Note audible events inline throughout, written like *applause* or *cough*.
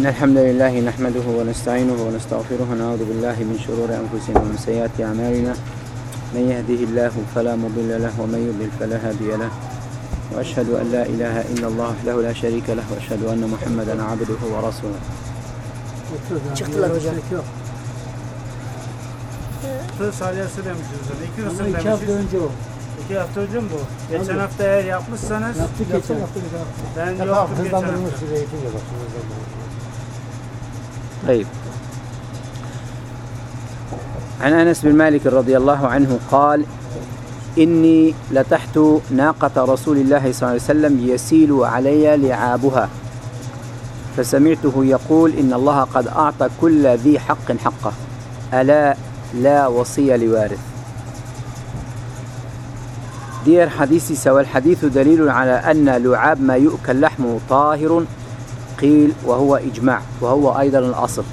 إن الحمد لله نحمده ونستعينه ونستغفره ونعوذ بالله من شرور أنفسنا ومن سيئات أعمالنا من يهده الله فلا مضل له ومن يضلل فلا هادي له وأشهد أن لا إله إلا الله له لا شريك له وأشهد أن محمدا عبده ورسوله Geçen hafta eğer yapmışsanız... Yaptık geçen hafta. Ben yaptım geçen hafta. Hızlandırmış bir eğitim. طيب. عن أنس بن مالك رضي الله عنه قال إني لتحت ناقة رسول الله صلى الله عليه وسلم يسيل علي لعابها. فسمعته يقول إن الله قد أعطى كل ذي حق حقه. ألا لا وصي لوارث. Hadis ise vel hadithu delilun ala enne lu'ab ma yu'kel lahmu tahirun قيل وهو إجماع وهو أيضا الأصل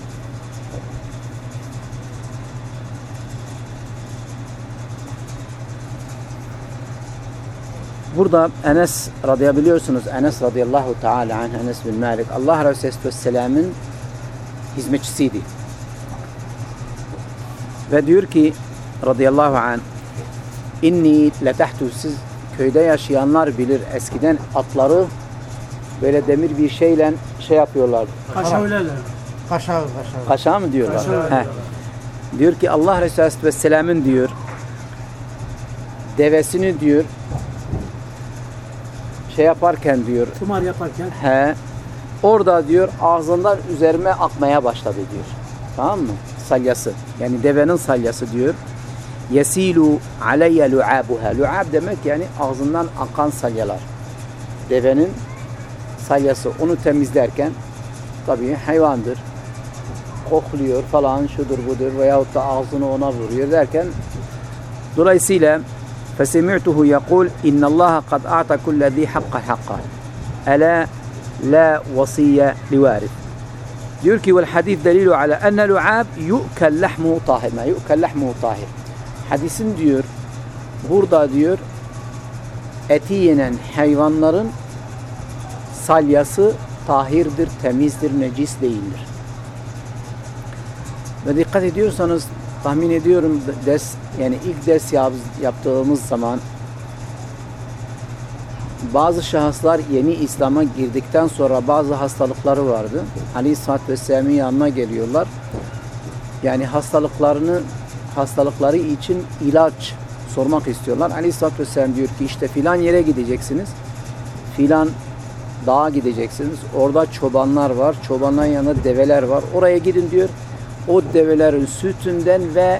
Burada Enes radıyabiliyorsunuz. Enes radıyallahu teala anh Enes bin Malik. Allah Resulü Vesselam'ın hizmetçisiydi. Ve diyor ki radıyallahu anh inni letahtu siz köyde yaşayanlar bilir eskiden atları böyle demir bir şeyle şey yapıyorlardı. Kaşavleler. Kaşağı kaşağı. Kaşağı mı diyorlar? Kaşağı He. diyorlar. Diyor ki Allah Resulü Aleyhisselam'ın diyor devesini diyor şey yaparken diyor Kumar yaparken he orada diyor ağzından üzerime akmaya başladı diyor. Tamam mı? Salyası. Yani devenin salyası diyor. Yesilu aleyye lu'abuha. Lu'ab demek yani ağzından akan salyalar. Devenin salyası. Onu temizlerken tabii hayvandır. Kokluyor falan şudur budur veyahut da ağzını ona vuruyor derken dolayısıyla فسمعته يقول إن الله قد أعطى كل ذي حق حقه ألا لا وصية لوارث diyor ki vel hadis delilu ala enne lu'ab yu'kel lahmu tahir. Ma yu'kel lahmu tahir. Hadisin diyor burada diyor eti yenen hayvanların salyası tahirdir, temizdir, necis değildir. Ve dikkat ediyorsanız tahmin ediyorum ders yani ilk ders yap- yaptığımız zaman bazı şahıslar yeni İslam'a girdikten sonra bazı hastalıkları vardı. Aleyhisselatü Vesselam'ın yanına geliyorlar. Yani hastalıklarını hastalıkları için ilaç sormak istiyorlar. Aleyhisselatü Vesselam diyor ki işte filan yere gideceksiniz. Filan dağa gideceksiniz. Orada çobanlar var. Çobanların yanında develer var. Oraya gidin diyor. O develerin sütünden ve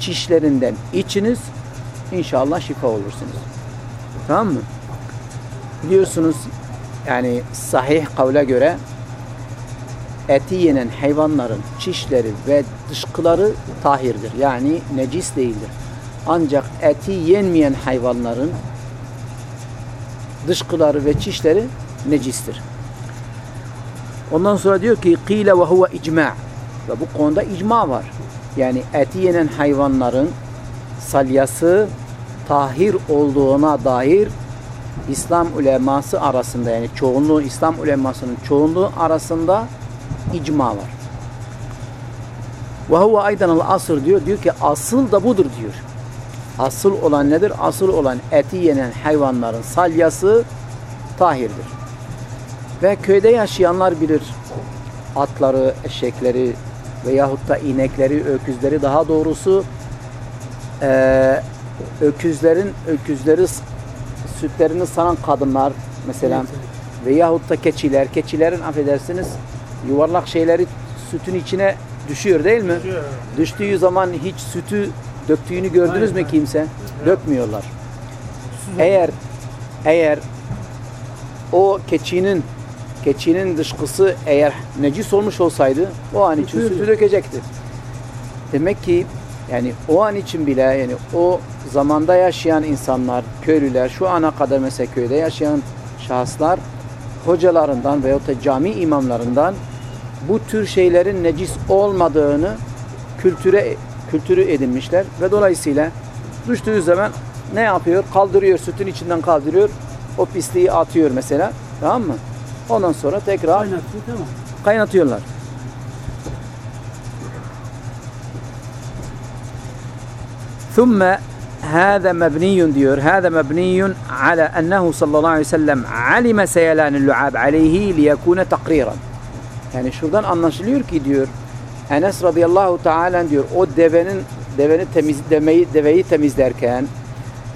çişlerinden içiniz. İnşallah şifa olursunuz. Tamam mı? Biliyorsunuz yani sahih kavle göre eti yenen hayvanların çişleri ve dışkıları tahirdir. Yani necis değildir. Ancak eti yenmeyen hayvanların dışkıları ve çişleri necistir. Ondan sonra diyor ki ve huve icma. Ve bu konuda icma var. Yani eti yenen hayvanların salyası tahir olduğuna dair İslam uleması arasında yani çoğunluğu İslam ulemasının çoğunluğu arasında icma var. Ve huve aydan al asır diyor. Diyor ki asıl da budur diyor. Asıl olan nedir? Asıl olan eti yenen hayvanların salyası tahirdir. Ve köyde yaşayanlar bilir. Atları, eşekleri veyahut da inekleri, öküzleri daha doğrusu eee öküzlerin öküzleri sütlerini sanan kadınlar mesela veyahut da keçiler, keçilerin affedersiniz yuvarlak şeyleri sütün içine düşüyor değil mi? Düşüyor. Düştüğü zaman hiç sütü döktüğünü gördünüz mü kimse? Dökmüyorlar. Eğer eğer o keçinin keçinin dışkısı eğer necis olmuş olsaydı o an için sütü dökecekti. Demek ki yani o an için bile yani o zamanda yaşayan insanlar, köylüler, şu ana kadar mesela köyde yaşayan şahıslar hocalarından veyahut da cami imamlarından bu tür şeylerin necis olmadığını kültüre kültürü edinmişler ve dolayısıyla düştüğü zaman ne yapıyor? Kaldırıyor, sütün içinden kaldırıyor. O pisliği atıyor mesela. Tamam mı? Ondan sonra tekrar Kaynatıyor tamam. Kaynatıyorlar. ثم هذا مبني diyor هذا مبني على أنه صلى الله عليه وسلم علم سيلان اللعاب عليه ليكون تقريرا yani şuradan anlaşılıyor ki diyor Enes radıyallahu teala diyor o devenin deveni temiz demeyi deveyi temizlerken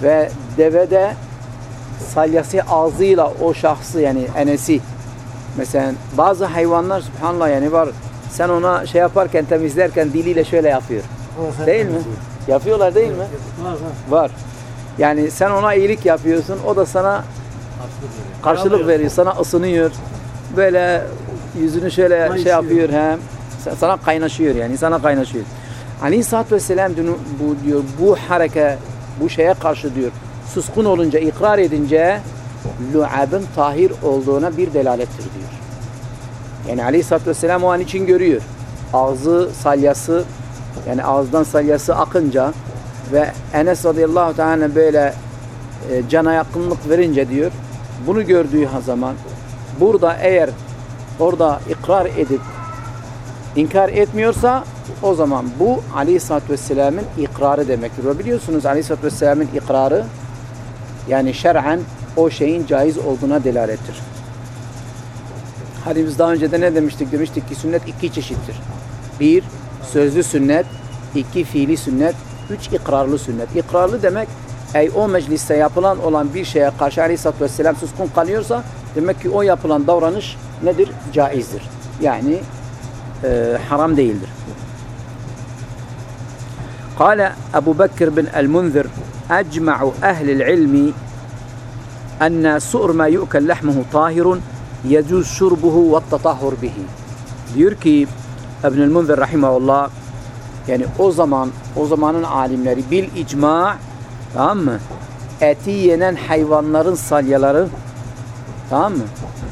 ve devede salyası ağzıyla o şahsı yani Enes'i mesela bazı hayvanlar subhanallah yani var sen ona şey yaparken temizlerken diliyle şöyle yapıyor. Değil mi? temizliyor. Yapıyorlar değil mi? Var. Yani sen ona iyilik yapıyorsun, o da sana karşılık veriyor, sana ısınıyor. Böyle yüzünü şöyle şey yapıyor hem sana kaynaşıyor yani sana kaynaşıyor. Aleyhisselatü Vesselam dün- bu diyor bu hareke bu şeye karşı diyor suskun olunca ikrar edince lu'abın tahir olduğuna bir delalettir diyor. Yani Aleyhisselatü Vesselam o an için görüyor. Ağzı salyası yani ağızdan salyası akınca ve Enes radıyallahu teala böyle e, cana yakınlık verince diyor bunu gördüğü zaman burada eğer orada ikrar edip inkar etmiyorsa o zaman bu aleyhissalatü vesselamın ikrarı demektir. Ve biliyorsunuz aleyhissalatü vesselamın ikrarı yani şer'en o şeyin caiz olduğuna delalettir. Hani biz daha önce de ne demiştik? Demiştik ki sünnet iki çeşittir. Bir, sözlü sünnet. iki fiili sünnet. Üç, ikrarlı sünnet. İkrarlı demek, ey o mecliste yapılan olan bir şeye karşı aleyhissalatü vesselam suskun kalıyorsa, demek ki o yapılan davranış nedir? Caizdir. Yani e, haram değildir. قال أبو بكر بن المنذر أجمع أهل العلم أن سؤر ما يؤكل لحمه طاهر يجوز شربه والتطهر به diyor ki İbnül Munzir rahimahullah yani o zaman o zamanın alimleri bil icma tamam mı? Eti yenen hayvanların salyaları tamam mı?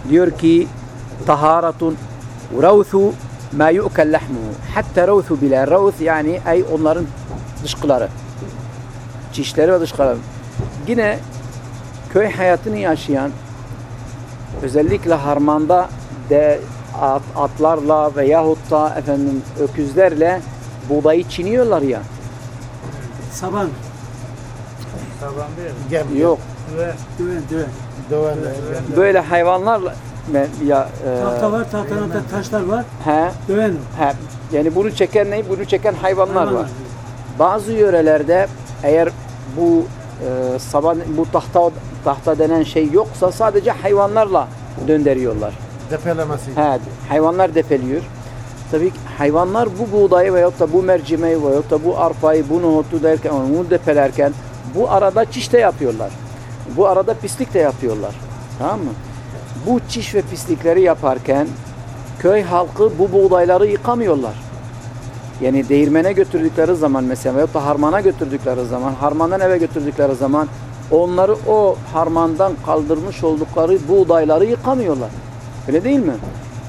Diyor ki taharatun ravthu ma yu'kel lahmuhu hatta ravthu bile ravth yani ay onların dışkıları çişleri ve dışkıları yine köy hayatını yaşayan özellikle harmanda de at, atlarla veyahut da efendim öküzlerle buğdayı çiniyorlar ya. Saban. Taban değil. Gem, Yok. Ve Düven düven. Döven. Böyle hayvanlarla me- ya e, Tahta var. Tahtanın da taşlar var. he, Düven. he, yani bunu çeken ne? Bunu çeken hayvanlar Hayvanlar. var. Bazı yörelerde eğer bu e, saban bu tahta tahta denen şey yoksa sadece hayvanlarla döndürüyorlar. Depelemesi. He, hayvanlar depeliyor. Tabii ki hayvanlar bu buğdayı veyahut da bu mercimeği veyahut da bu arpayı, bu nohutu derken, onu depelerken bu arada çiş de yapıyorlar. Bu arada pislik de yapıyorlar. Tamam mı? Bu çiş ve pislikleri yaparken köy halkı bu buğdayları yıkamıyorlar. Yani değirmene götürdükleri zaman mesela veyahut da harmana götürdükleri zaman, harmandan eve götürdükleri zaman onları o harmandan kaldırmış oldukları buğdayları yıkamıyorlar. Öyle değil mi?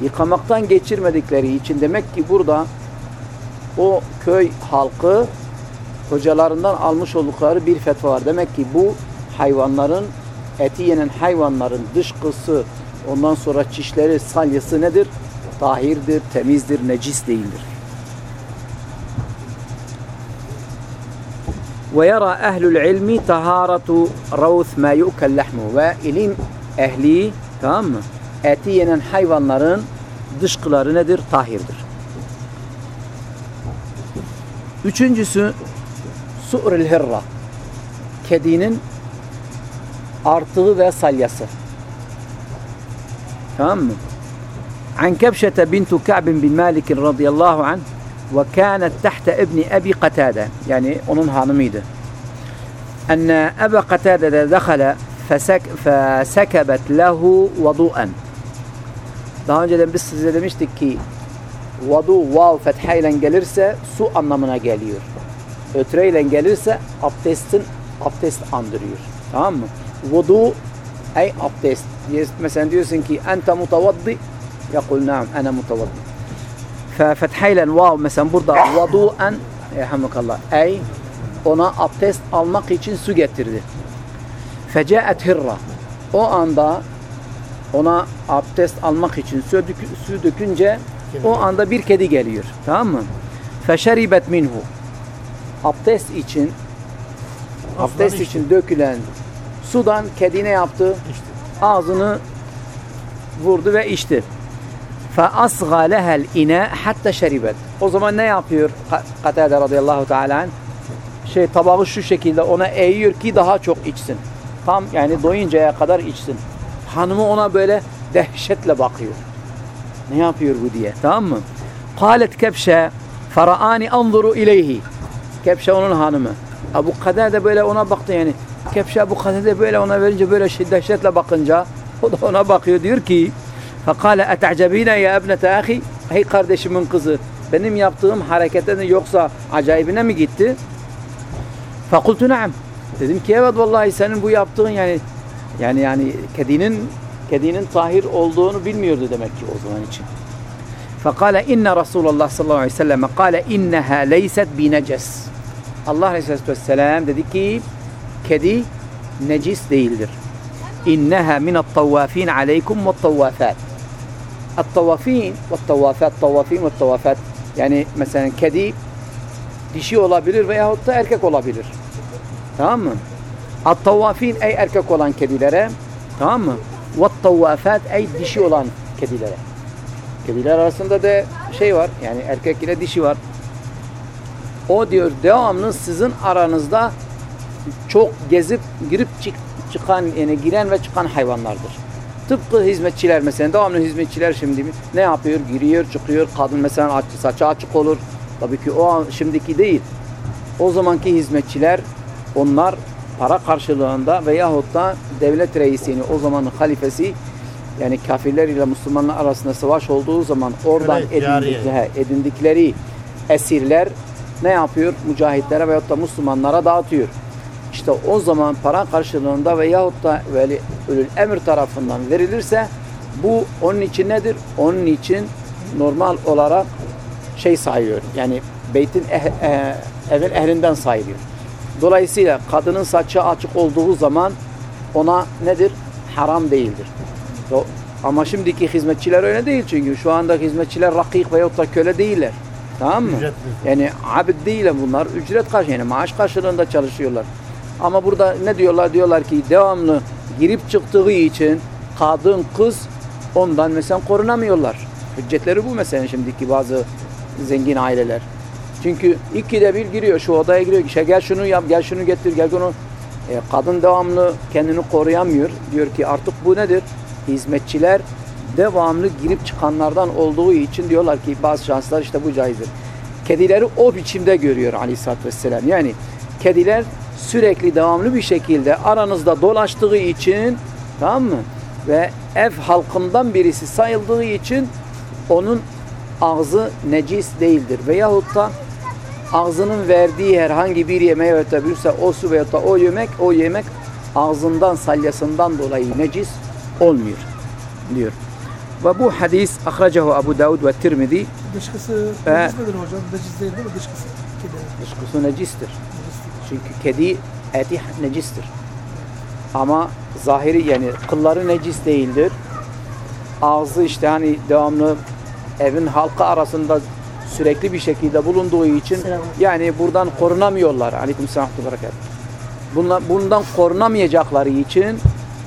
Yıkamaktan geçirmedikleri için demek ki burada o köy halkı hocalarından almış oldukları bir fetva var. Demek ki bu hayvanların eti yenen hayvanların dışkısı Ondan sonra çişleri, salyası nedir? Tahirdir, temizdir, necis değildir. Ve yara ehlül ilmi taharatu ravth ma yu'kel lehmu. Ve ilim ehli, tamam mı? Eti yenen hayvanların dışkıları nedir? Tahirdir. Üçüncüsü su'ril hirra. Kedinin artığı ve salyası. Tamam mı? An Kebşete bintu Ka'b bin Malik radıyallahu anh ve kânet tahta ibni Ebi Katade yani onun hanımıydı. Enne Ebi Katade de dekhala fesekebet lehu vadu'en Daha önceden biz size demiştik ki vadu vav fethayla gelirse su anlamına geliyor. Ötreyle gelirse abdestin abdest andırıyor. Tamam mı? Vudu ey abdest Mesela diyorsun ki ente mutavaddi yakul naam ana mutavaddi. Fethayla vav mesela burada vadu'en Elhamdülillah. Ey ona abdest almak için su getirdi. Fecaet hirra. O anda ona abdest almak için su, dök- su dökünce o anda bir kedi geliyor. Tamam mı? Feşeribet minhu. Abdest için abdest içti. için dökülen sudan kedi ne yaptı? İşte Ağzını vurdu ve içti. فَأَصْغَى لَهَا الْاِنَا حَتَّى şeribet. O zaman ne yapıyor Ka- Katade radıyallahu teala anh? Şey tabağı şu şekilde ona eğiyor ki daha çok içsin. Tam yani doyuncaya kadar içsin. Hanımı ona böyle dehşetle bakıyor. Ne yapıyor bu diye. Tamam mı? Kalet kepşe faraani anzuru ileyhi. Kepşe onun hanımı. Abu Kader de böyle ona baktı yani. Kepşe Abu Kader de böyle ona verince böyle şey dehşetle bakınca o da ona bakıyor diyor ki فَقَالَ اَتَعْجَب۪ينَ ya ebnete ahi Hey kardeşimin kızı benim yaptığım hareketten yoksa acayibine mi gitti? فَقُلْتُ نَعَمْ Dedim ki evet vallahi senin bu yaptığın yani yani yani kedinin kedinin tahir olduğunu bilmiyordu demek ki o zaman için. فقال إن رسول الله صلى الله عليه وسلم قال إنها ليست بنجس Allah Aleyhisselatü Vesselam dedi ki kedi necis değildir. İnneha minat tavafin aleykum ve tavafat. At-tavafin ve tavafat, tavafin ve tavafat. Yani mesela kedi dişi olabilir veyahut da erkek olabilir. Tamam mı? At-tavafin ey erkek olan kedilere tamam mı? Ve tavafat ey dişi olan kedilere. Kediler arasında da şey var. Yani erkek ile dişi var. O diyor devamlı sizin aranızda çok gezip girip çık, çıkan yani giren ve çıkan hayvanlardır. Tıpkı hizmetçiler mesela devamlı hizmetçiler şimdi ne yapıyor? Giriyor, çıkıyor. Kadın mesela aç, saçı açık olur. Tabii ki o an şimdiki değil. O zamanki hizmetçiler onlar para karşılığında veyahut da devlet reisi yani o zamanın halifesi yani kafirler ile Müslümanlar arasında savaş olduğu zaman oradan edindikleri, edindikleri esirler ne yapıyor? Mücahitlere veyahut da Müslümanlara dağıtıyor. İşte o zaman para karşılığında veyahut da veli, ölül emir tarafından verilirse bu onun için nedir? Onun için normal olarak şey sayıyor. Yani beytin eh, eh, evin ehlinden sayılıyor. Dolayısıyla kadının saçı açık olduğu zaman ona nedir? Haram değildir. Ama şimdiki hizmetçiler öyle değil çünkü şu anda hizmetçiler rakik veyahut da köle değiller. Tamam mı? Ücretli. Yani abid değil bunlar. Ücret karşı yani maaş karşılığında çalışıyorlar. Ama burada ne diyorlar? Diyorlar ki devamlı girip çıktığı için kadın, kız ondan mesela korunamıyorlar. Hüccetleri bu mesela şimdiki bazı zengin aileler. Çünkü ikide bir giriyor şu odaya giriyor. İşte gel şunu yap, gel şunu getir, gel bunu. E, kadın devamlı kendini koruyamıyor. Diyor ki artık bu nedir? Hizmetçiler devamlı girip çıkanlardan olduğu için diyorlar ki bazı şanslar işte bu caizdir. Kedileri o biçimde görüyor aleyhissalatü vesselam. Yani kediler sürekli devamlı bir şekilde aranızda dolaştığı için tamam mı? Ve ev halkından birisi sayıldığı için onun ağzı necis değildir. Veyahut da ağzının verdiği herhangi bir yemeğe ötebilirse o su veyahut da o yemek o yemek ağzından salyasından dolayı necis olmuyor diyor. Ve bu hadis akracahu Abu Davud ve Tirmidhi Dışkısı necis midir hocam? Necis değil değil mi dışkısı? Dışkısı necistir. Çünkü kedi eti necistir. Ama zahiri yani kılları necis değildir. Ağzı işte hani devamlı evin halkı arasında sürekli bir şekilde bulunduğu için Selam. yani buradan korunamıyorlar. Aleykümselam ve berekat. Bundan, bundan korunamayacakları için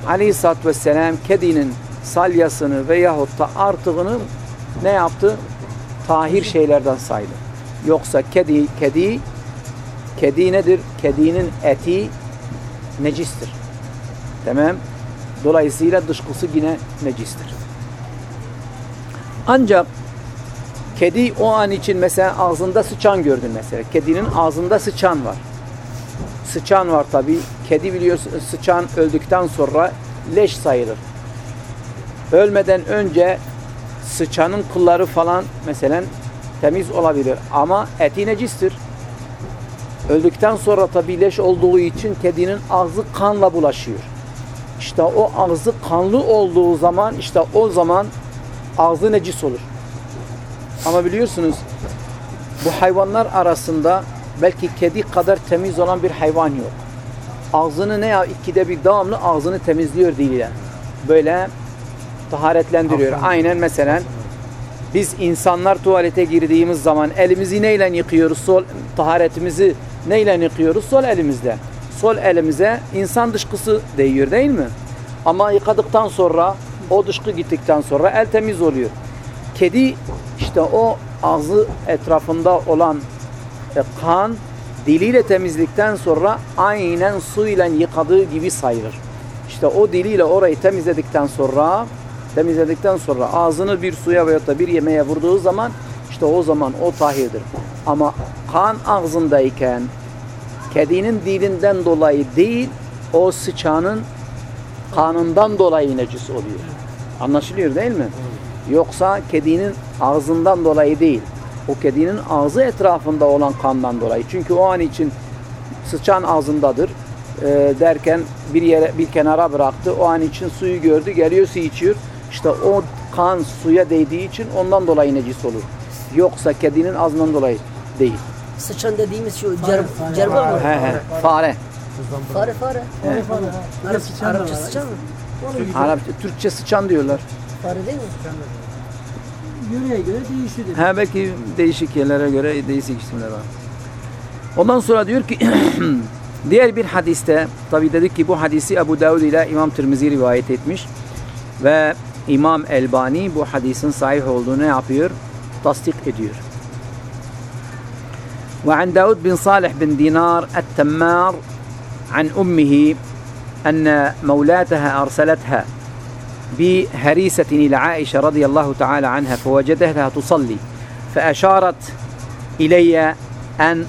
Aleyhisselatü Vesselam kedinin salyasını veyahut da artığını ne yaptı? Tahir şeylerden saydı. Yoksa kedi, kedi Kedi nedir? Kedinin eti necistir. Tamam. Dolayısıyla dışkısı yine necistir. Ancak kedi o an için mesela ağzında sıçan gördün mesela. Kedinin ağzında sıçan var. Sıçan var tabi. Kedi biliyorsun sıçan öldükten sonra leş sayılır. Ölmeden önce sıçanın kılları falan mesela temiz olabilir ama eti necistir. Öldükten sonra tabi leş olduğu için kedinin ağzı kanla bulaşıyor. İşte o ağzı kanlı olduğu zaman işte o zaman ağzı necis olur. Ama biliyorsunuz bu hayvanlar arasında belki kedi kadar temiz olan bir hayvan yok. Ağzını ne ya ikide bir devamlı ağzını temizliyor diliyle. Böyle taharetlendiriyor. Aynen mesela biz insanlar tuvalete girdiğimiz zaman elimizi neyle yıkıyoruz? Sol taharetimizi neyle yıkıyoruz? Sol elimizle. Sol elimize insan dışkısı değiyor değil mi? Ama yıkadıktan sonra o dışkı gittikten sonra el temiz oluyor. Kedi işte o ağzı etrafında olan e, kan diliyle temizlikten sonra aynen suyla yıkadığı gibi sayılır. İşte o diliyle orayı temizledikten sonra temizledikten sonra ağzını bir suya veyahut da bir yemeğe vurduğu zaman işte o zaman o tahirdir. Ama kan ağzındayken kedinin dilinden dolayı değil o sıçanın kanından dolayı necis oluyor. Anlaşılıyor değil mi? Yoksa kedinin ağzından dolayı değil. O kedinin ağzı etrafında olan kandan dolayı. Çünkü o an için sıçan ağzındadır e, derken bir yere bir kenara bıraktı. O an için suyu gördü, geliyor su içiyor. İşte o kan suya değdiği için ondan dolayı necis olur. Yoksa kedinin ağzından dolayı değil. Sıçan dediğimiz şu cer, cerba mı? He he. Fare. Fare fare. Fare fare. Arapça var. sıçan mı? Arapça, Türkçe sıçan diyorlar. Fare değil mi? Yöreye göre değişiyor. dedi. Ha belki değişik yerlere göre değişik isimler var. Ondan sonra diyor ki *clears throat* diğer bir hadiste tabi dedik ki bu hadisi Ebu Davud ile İmam Tirmizi rivayet etmiş ve İmam Elbani bu hadisin sahih olduğunu ne yapıyor? Tasdik ediyor. وعن داود بن صالح بن دينار التمار عن أمه أن مولاتها أرسلتها بهريسة إلى عائشة رضي الله تعالى عنها فوجدتها تصلي فأشارت إلي أن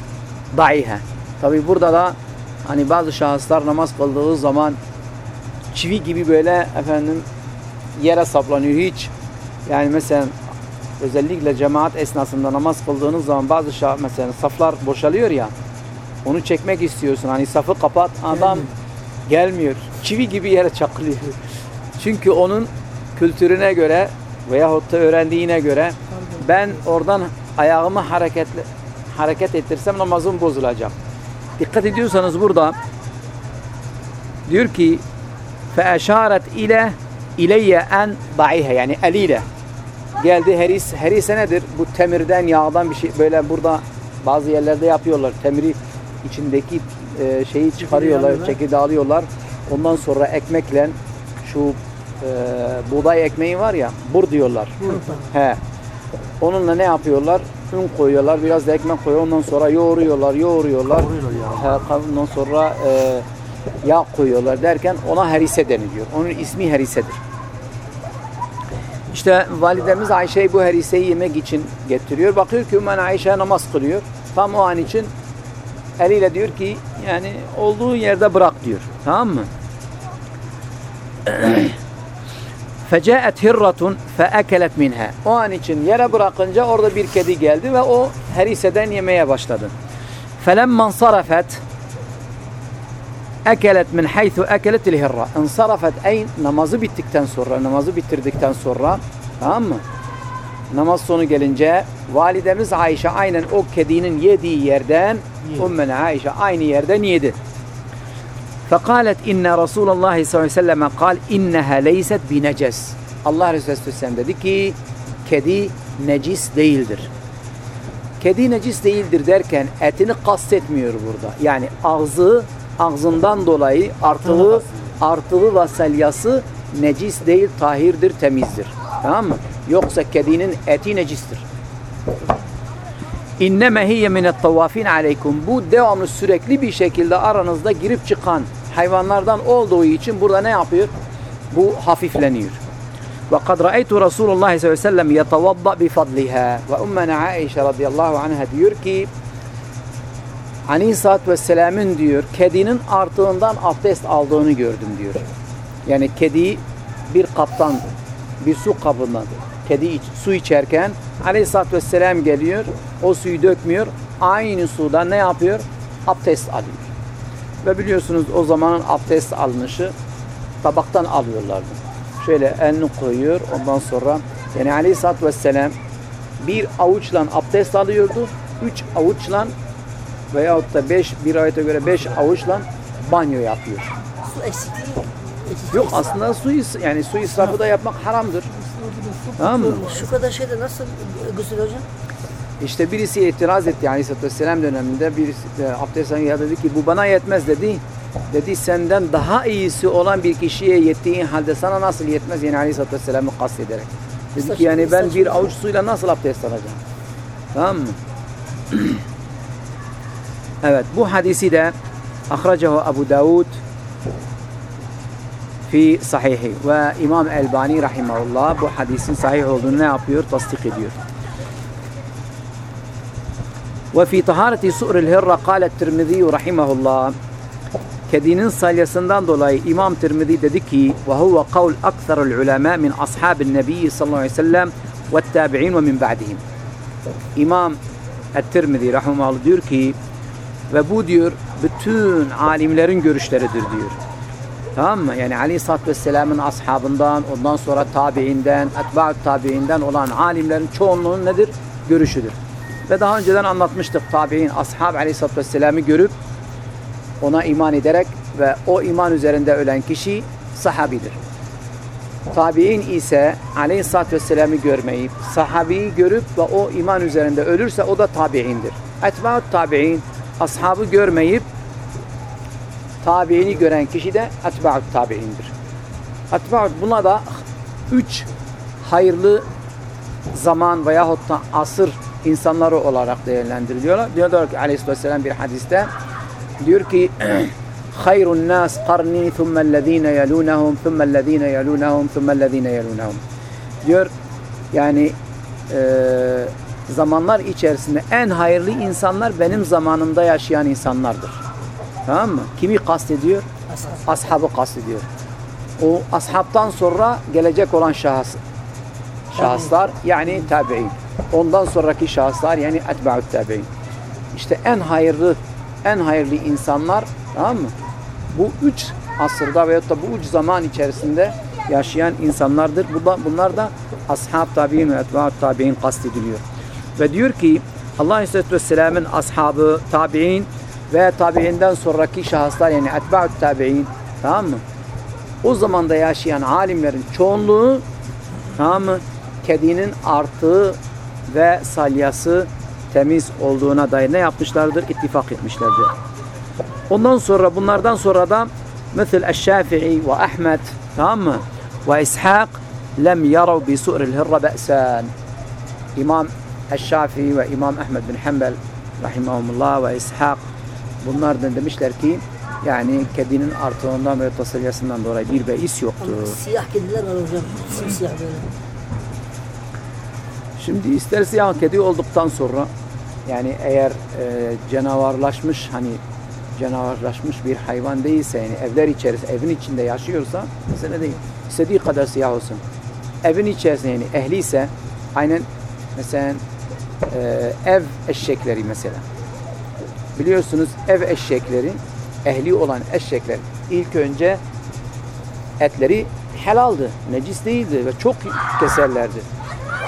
ضعيها Tabi burada da hani bazı şahıslar namaz kıldığı zaman çivi gibi böyle efendim yere saplanıyor hiç. Yani mesela özellikle cemaat esnasında namaz kıldığınız zaman bazı şah, mesela saflar boşalıyor ya onu çekmek istiyorsun. Hani safı kapat adam gelmiyor. gelmiyor. Çivi gibi yere çakılıyor. Çünkü onun kültürüne göre veyahut da öğrendiğine göre ben oradan ayağımı hareketle hareket ettirsem namazım bozulacak. Dikkat ediyorsanız burada diyor ki feşaret ile ileyye en ba'ihe yani eliyle geldi heris herise nedir? Bu temirden yağdan bir şey böyle burada bazı yerlerde yapıyorlar. Temiri içindeki e, şeyi çıkarıyorlar, çekirdeği alıyorlar. Ondan sonra ekmekle şu e, buğday ekmeği var ya bur diyorlar. He. Onunla ne yapıyorlar? Un koyuyorlar, biraz da ekmek koyuyor. Ondan sonra yoğuruyorlar, yoğuruyorlar. He, ondan sonra e, yağ koyuyorlar derken ona herise deniliyor. Onun ismi herisedir. İşte validemiz Ayşe'yi bu heriseyi yemek için getiriyor. Bakıyor ki Ümmüne Ayşe namaz kılıyor. Tam o an için eliyle diyor ki yani olduğu yerde bırak diyor. Tamam mı? *clears throat* Fecaet hirratun feekelet minha. O an için yere bırakınca orada bir kedi geldi ve o heriseden yemeye başladı. Felemman sarafet ekelet min haythu ekelet hirra. İnsarafet ayn namazı bittikten sonra, namazı bitirdikten sonra tamam mı? Namaz sonu gelince validemiz Ayşe aynen o kedinin yediği yerden Ümmüne Ayşe aynı yerden yedi. Fekalet inne Resulullah sallallahu aleyhi ve selleme kal inneha leyset bi neces. Allah Resulü Aleyhisselam dedi ki kedi necis değildir. Kedi necis değildir derken etini kastetmiyor burada. Yani ağzı ağzından dolayı artığı artığı ve selyası necis değil, tahirdir, temizdir. Tamam mı? Yoksa kedinin eti necistir. İnneme hiye minet tavafin aleykum. Bu devamlı sürekli bir şekilde aranızda girip çıkan hayvanlardan olduğu için burada ne yapıyor? Bu hafifleniyor. Ve kad ra'aytu Resulullah sallallahu aleyhi ve sellem yetavadda bi fadliha. Ve ummena Aişe radıyallahu anha diyor ki Aleyhisselatü Vesselam'ın diyor kedinin artığından abdest aldığını gördüm diyor. Yani kedi bir kaptan bir su kabından kedi iç, su içerken Aleyhisselatü Vesselam geliyor o suyu dökmüyor aynı suda ne yapıyor? Abdest alıyor. Ve biliyorsunuz o zamanın abdest alınışı tabaktan alıyorlardı. Şöyle elini koyuyor ondan sonra yani Aleyhisselatü Vesselam bir avuçla abdest alıyordu. Üç avuçla veyahut da beş bir ayete göre beş avuçla banyo yapıyor. Su eksikliği Yok aslında su is yani su israfı da yapmak haramdır. Tamam mı? Şu kadar şeyde nasıl gusül hocam? İşte birisi itiraz etti Aleyhisselatü Vesselam döneminde birisi e, abdest ya dedi ki bu bana yetmez dedi. Dedi senden daha iyisi olan bir kişiye yettiğin halde sana nasıl yetmez yani Aleyhisselatü Vesselam'ı kastederek. Dedi ki yani ben bir saçma. avuç suyla nasıl abdest alacağım? Tamam mı? *clears throat* أبد. بو حديثي ده أخرجه أبو داود في صحيحه وإمام ألباني رحمه الله بو حديث صحيح وظننا أبيور تصديقي ديور وفي طهارة سؤر الهرة قال الترمذي رحمه الله كدينين صاليسندان دولاي إمام ترمذي ددكي وهو قول أكثر العلماء من أصحاب النبي صلى الله عليه وسلم والتابعين ومن بعدهم. إمام الترمذي رحمه الله ديركي ve bu diyor bütün alimlerin görüşleridir diyor. Tamam mı? Yani Ali Satt ve Selam'ın ashabından, ondan sonra tabiinden, etba'ut tabiinden olan alimlerin çoğunluğunun nedir? Görüşüdür. Ve daha önceden anlatmıştık tabiin, ashab Aleyhisselatü Vesselam'ı görüp ona iman ederek ve o iman üzerinde ölen kişi sahabidir. Tabiin ise Aleyhisselatü Vesselam'ı görmeyip, sahabeyi görüp ve o iman üzerinde ölürse o da tabiindir. Etba'ut tabiin, ashabı görmeyip tabiini gören kişi de etba'ut tabiindir. Etba'ut buna da üç hayırlı zaman veyahut da asır insanları olarak değerlendiriliyorlar. Diyorlar ki aleyhissalatü vesselam bir hadiste diyor ki *clears throat* hayrun nas yalunahum thumma allazina yalunahum thumma allazina yalunahum diyor yani e, zamanlar içerisinde en hayırlı insanlar benim zamanımda yaşayan insanlardır. Tamam mı? Kimi kastediyor? Ashab. Ashabı kastediyor. O ashabtan sonra gelecek olan şahıs şahıslar yani tabi'in. Ondan sonraki şahıslar yani etba'ut tabi'in. İşte en hayırlı en hayırlı insanlar tamam mı? Bu üç asırda veyahut da bu üç zaman içerisinde yaşayan insanlardır. Bunlar da ashab tabi'in ve etba'ut tabi'in kastediliyor. Ve diyor ki Allah Aleyhisselatü Vesselam'ın ashabı, tabi'in ve tabi'inden sonraki şahıslar yani etba'ut tabi'in tamam mı? O zamanda yaşayan alimlerin çoğunluğu tamam mı? Kedinin artığı ve salyası temiz olduğuna dair ne yapmışlardır? İttifak etmişlerdir. Ondan sonra bunlardan sonra da مثل الشافعي وأحمد tamam mı? Ve İshak lem yarav bi su'ril Eşşafii ve İmam Ahmed bin Hanbel rahimahumullah ve İshak bunlardan demişler ki yani kedinin artığından ve tasalyasından dolayı bir beis yoktur. Ama siyah kediler var hocam. Simsiyah böyle. Şimdi ister siyah kedi olduktan sonra yani eğer e, canavarlaşmış hani canavarlaşmış bir hayvan değilse yani evler içerisinde evin içinde yaşıyorsa mesele değil. İstediği kadar siyah olsun. Evin içerisinde yani ehliyse aynen mesela e, ev eşekleri mesela. Biliyorsunuz ev eşekleri ehli olan eşekler ilk önce etleri helaldi, necis değildi ve çok keserlerdi.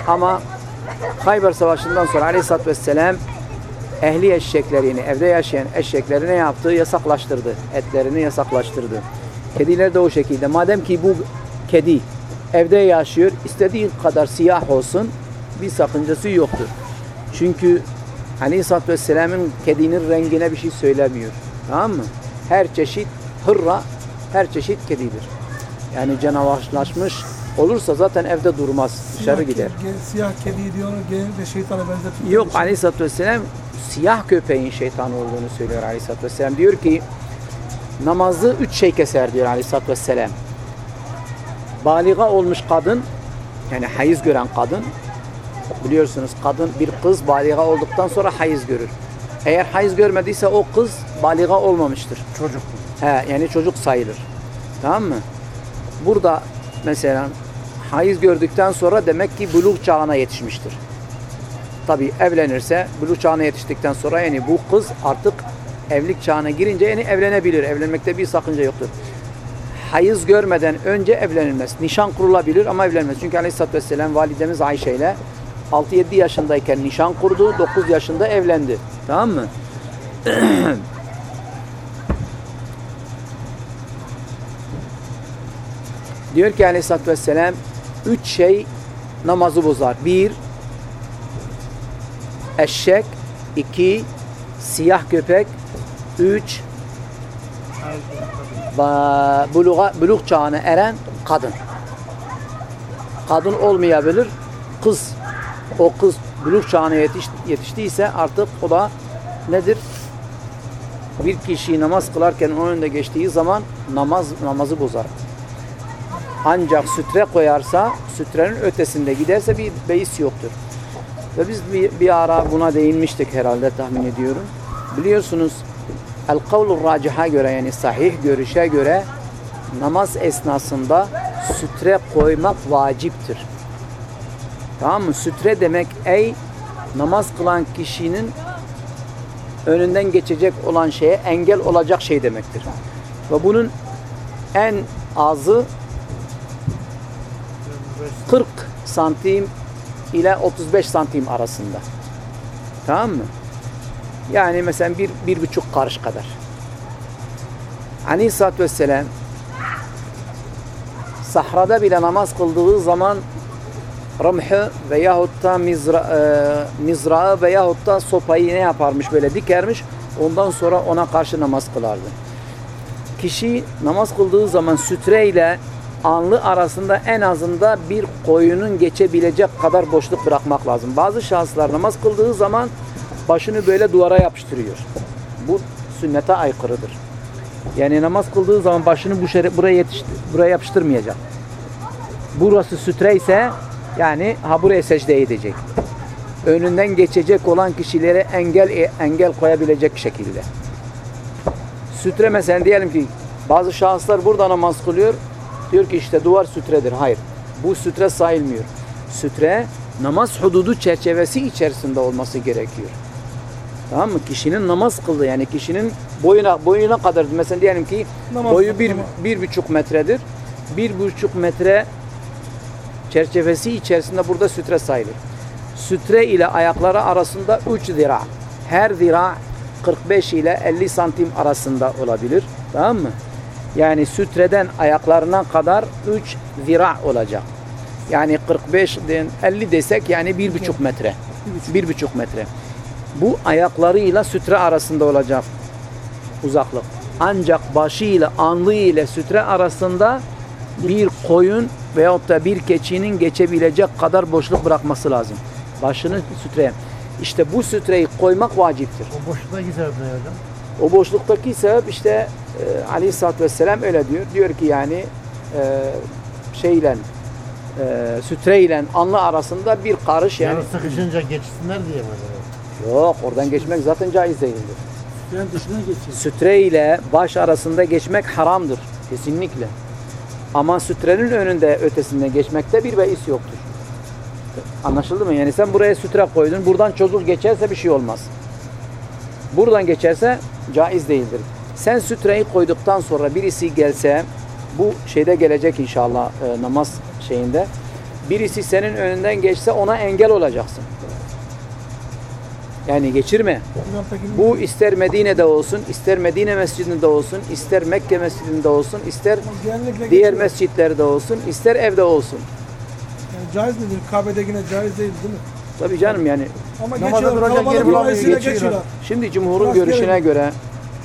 Ama Hayber Savaşı'ndan sonra Aleyhisselatü Vesselam ehli eşekleri yani evde yaşayan eşekleri ne yaptı? Yasaklaştırdı. Etlerini yasaklaştırdı. Kediler de o şekilde. Madem ki bu kedi evde yaşıyor, istediği kadar siyah olsun bir sakıncası yoktur. Çünkü Aleyhisselatü Vesselam'ın kedinin rengine bir şey söylemiyor. Tamam mı? Her çeşit hırra, her çeşit kedidir. Yani canavarlaşmış olursa zaten evde durmaz. Dışarı Siyah gider. ke- siyah kedi diyor genelde şeytana benzetiyor. Yok Aleyhisselatü Vesselam siyah köpeğin şeytan olduğunu söylüyor Aleyhisselatü Vesselam. Diyor ki namazı üç şey keser diyor Aleyhisselatü Vesselam. Baliga olmuş kadın yani hayız gören kadın biliyorsunuz kadın bir kız baliga olduktan sonra hayız görür. Eğer hayız görmediyse o kız baliga olmamıştır. Çocuk. He, yani çocuk sayılır. Tamam mı? Burada mesela hayız gördükten sonra demek ki buluk çağına yetişmiştir. Tabi evlenirse buluk çağına yetiştikten sonra yani bu kız artık evlilik çağına girince yani evlenebilir. Evlenmekte bir sakınca yoktur. Hayız görmeden önce evlenilmez. Nişan kurulabilir ama evlenmez. Çünkü Aleyhisselatü Vesselam validemiz Ayşe ile 6-7 yaşındayken nişan kurdu. 9 yaşında evlendi. Tamam mı? *clears throat* Diyor ki aleyhissalatü vesselam üç şey namazı bozar. Bir, eşek. iki siyah köpek. Üç, buluğa, buluk çağına eren kadın. Kadın olmayabilir. Kız. O kız buluk çağına yetiş, yetiştiyse artık o da nedir? Bir kişi namaz kılarken onun önünde geçtiği zaman namaz namazı bozar. Ancak sütre koyarsa, sütrenin ötesinde giderse bir beis yoktur. Ve biz bir, bir ara buna değinmiştik herhalde tahmin ediyorum. Biliyorsunuz el kavlur raciha göre yani sahih görüşe göre namaz esnasında sütre koymak vaciptir. Tamam mı? Sütre demek ey namaz kılan kişinin önünden geçecek olan şeye engel olacak şey demektir. Ve bunun en azı 40 santim ile 35 santim arasında. Tamam mı? Yani mesela bir, bir buçuk karış kadar. Aleyhisselatü Vesselam sahrada bile namaz kıldığı zaman rımhı veyahut da mizra, e, mizrağı veyahut da sopayı ne yaparmış böyle dikermiş. Ondan sonra ona karşı namaz kılardı. Kişi namaz kıldığı zaman sütreyle anlı arasında en azında bir koyunun geçebilecek kadar boşluk bırakmak lazım. Bazı şahıslar namaz kıldığı zaman başını böyle duvara yapıştırıyor. Bu sünnete aykırıdır. Yani namaz kıldığı zaman başını bu şere, buraya yetiş, buraya yapıştırmayacak. Burası sütre ise yani ha buraya secde edecek. Önünden geçecek olan kişilere engel engel koyabilecek şekilde. Sütre mesela diyelim ki bazı şahıslar burada namaz kılıyor. Diyor ki işte duvar sütredir. Hayır. Bu sütre sayılmıyor. Sütre namaz hududu çerçevesi içerisinde olması gerekiyor. Tamam mı? Kişinin namaz kıldığı yani kişinin boyuna boyuna kadar mesela diyelim ki Namaz boyu bir, bir buçuk metredir. Bir buçuk metre çerçevesi içerisinde burada sütre sayılır. Sütre ile ayakları arasında 3 zira. Her zira 45 ile 50 santim arasında olabilir. Tamam mı? Yani sütreden ayaklarına kadar 3 zira olacak. Yani 45 den 50 desek yani bir buçuk metre. Bir buçuk metre. Bu ayaklarıyla sütre arasında olacak uzaklık. Ancak başı ile anlı ile sütre arasında bir koyun veyahut da bir keçinin geçebilecek kadar boşluk bırakması lazım. Başını sütreye. İşte bu sütreyi koymak vaciptir. O boşluğa gider ne hocam? O boşluktaki sebep işte e, aleyhissalatü vesselam öyle diyor. Diyor ki yani e, şeyle e, sütreyle anlı arasında bir karış yani. Yani sıkışınca geçsinler diye mi? Yok oradan geçmek zaten caiz değildir. Ben dışına geçeyim. Sütre ile baş arasında geçmek haramdır. Kesinlikle. Ama sütrenin önünde ötesinde geçmekte bir beis yoktur. Anlaşıldı mı? Yani sen buraya sütre koydun. Buradan çocuk geçerse bir şey olmaz. Buradan geçerse caiz değildir. Sen sütreyi koyduktan sonra birisi gelse bu şeyde gelecek inşallah e, namaz şeyinde. Birisi senin önünden geçse ona engel olacaksın. Yani geçirme. Bu ister Medine'de olsun, ister Medine Mescidinde olsun, ister Mekke Mescidinde olsun, ister diğer geçiyor. mescitlerde olsun, ister evde olsun. Yani caiz midir? Kabe'de yine caiz değil değil mi? Tabii canım yani Ama Namaza duracak yeri bulamıyor, geçiyorlar. şimdi cumhurun Biraz görüşüne gelin. göre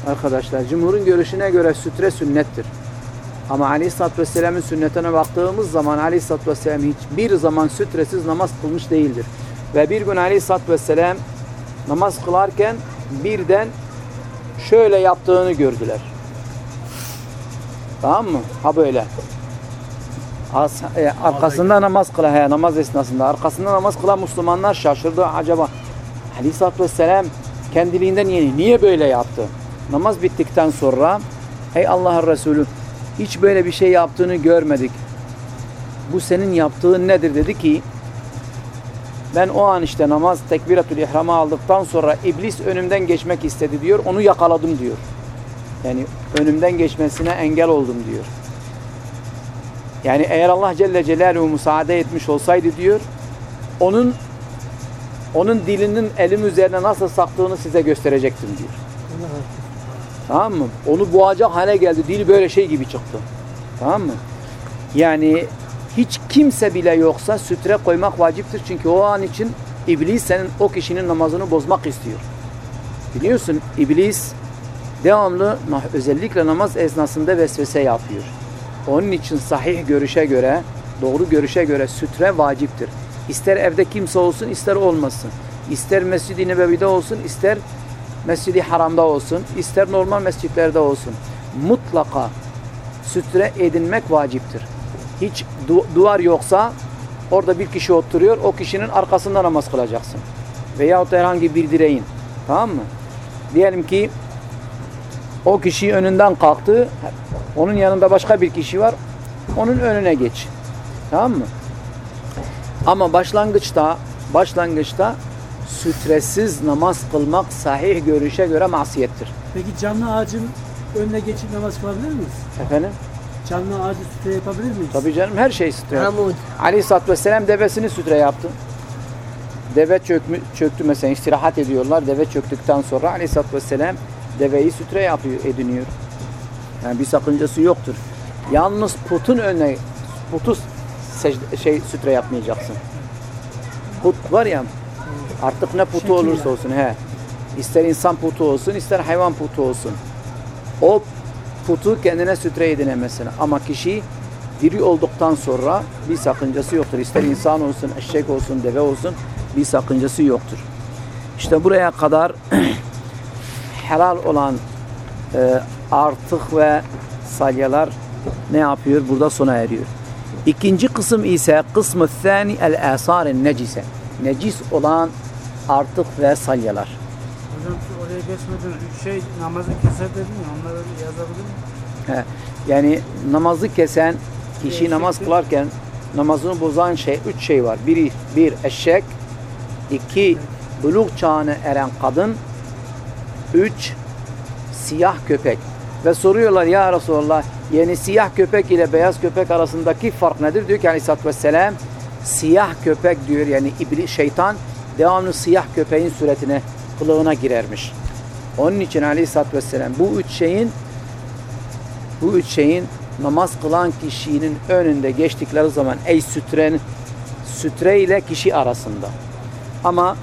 arkadaşlar, cumhurun görüşüne göre sütre sünnettir. Ama Aleyhisselatü Vesselam'ın sünnetine baktığımız zaman Aleyhisselatü Vesselam hiçbir zaman sütresiz namaz kılmış değildir. Ve bir gün Aleyhisselatü Vesselam namaz kılarken birden şöyle yaptığını gördüler. Tamam mı? Ha böyle. As, e, arkasında namaz kılan, he, namaz esnasında arkasında namaz kılan Müslümanlar şaşırdı. Acaba Aleyhisselatü Vesselam kendiliğinden niye, niye böyle yaptı? Namaz bittikten sonra ey Allah'ın Resulü hiç böyle bir şey yaptığını görmedik. Bu senin yaptığın nedir dedi ki ben o an işte namaz tekbiratül ihrama aldıktan sonra iblis önümden geçmek istedi diyor. Onu yakaladım diyor. Yani önümden geçmesine engel oldum diyor. Yani eğer Allah Celle Celaluhu müsaade etmiş olsaydı diyor, onun onun dilinin elim üzerine nasıl saktığını size gösterecektim diyor. Tamam mı? Onu boğacak hale geldi. Dili böyle şey gibi çıktı. Tamam mı? Yani hiç kimse bile yoksa sütre koymak vaciptir. Çünkü o an için iblis senin o kişinin namazını bozmak istiyor. Biliyorsun iblis devamlı özellikle namaz esnasında vesvese yapıyor. Onun için sahih görüşe göre, doğru görüşe göre sütre vaciptir. İster evde kimse olsun, ister olmasın. İster Mescid-i Nebevi'de olsun, ister Mescid-i Haram'da olsun, ister normal mescitlerde olsun. Mutlaka sütre edinmek vaciptir. Hiç du duvar yoksa orada bir kişi oturuyor, o kişinin arkasında namaz kılacaksın. Veyahut herhangi bir direğin. Tamam mı? Diyelim ki o kişi önünden kalktı, onun yanında başka bir kişi var, onun önüne geç. Tamam mı? Ama başlangıçta başlangıçta sütresiz namaz kılmak sahih görüşe göre masiyettir. Peki canlı ağacın önüne geçip namaz kılabilir miyiz? Efendim? Canlı ağacı sütre yapabilir miyiz? Tabii canım her şey sütre. Hamud. Aleyhisselatü Vesselam devesini sütre yaptı. Deve çökmü, çöktü mesela istirahat ediyorlar. Deve çöktükten sonra Aleyhisselatü Vesselam deveyi sütre yapıyor, ediniyor. Yani bir sakıncası yoktur. Yalnız putun önüne putu secde, şey sütre yapmayacaksın. Put var ya artık ne putu Şekil olursa yani. olsun he. İster insan putu olsun, ister hayvan putu olsun. O putu kendine sütre edinemezsin. Ama kişi diri olduktan sonra bir sakıncası yoktur. İster insan olsun, eşek olsun, deve olsun bir sakıncası yoktur. İşte buraya kadar *clears throat* helal olan e, artık ve salyalar ne yapıyor? Burada sona eriyor. İkinci kısım ise kısmı thani el asar necise. Necis olan artık ve salyalar. Hocam oraya geçmeden şey namazı keser dedin ya onları yazabilir miyim? He. Yani namazı kesen kişi namaz kılarken namazını bozan şey üç şey var. Biri bir eşek, iki buluk çağına eren kadın, üç siyah köpek. Ve soruyorlar ya Resulallah yani siyah köpek ile beyaz köpek arasındaki fark nedir? Diyor ki aleyhissalatü vesselam siyah köpek diyor yani iblis şeytan devamlı siyah köpeğin suretine kılığına girermiş. Onun için aleyhissalatü vesselam bu üç şeyin bu üç şeyin namaz kılan kişinin önünde geçtikleri zaman ey sütrenin sütre ile kişi arasında. Ama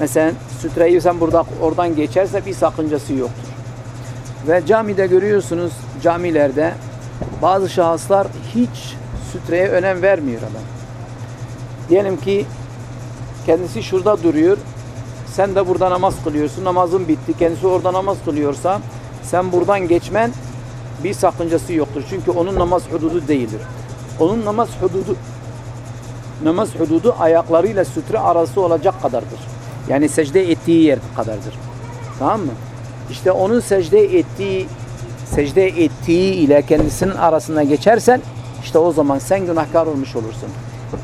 mesela sütreyi sen burada oradan geçerse bir sakıncası yoktur. Ve camide görüyorsunuz camilerde bazı şahıslar hiç sütreye önem vermiyor adam. Diyelim ki kendisi şurada duruyor. Sen de burada namaz kılıyorsun. Namazın bitti. Kendisi orada namaz kılıyorsa sen buradan geçmen bir sakıncası yoktur. Çünkü onun namaz hududu değildir. Onun namaz hududu namaz hududu ayaklarıyla sütre arası olacak kadardır. Yani secde ettiği yer kadardır. Tamam mı? İşte onun secde ettiği secde ettiği ile kendisinin arasına geçersen işte o zaman sen günahkar olmuş olursun.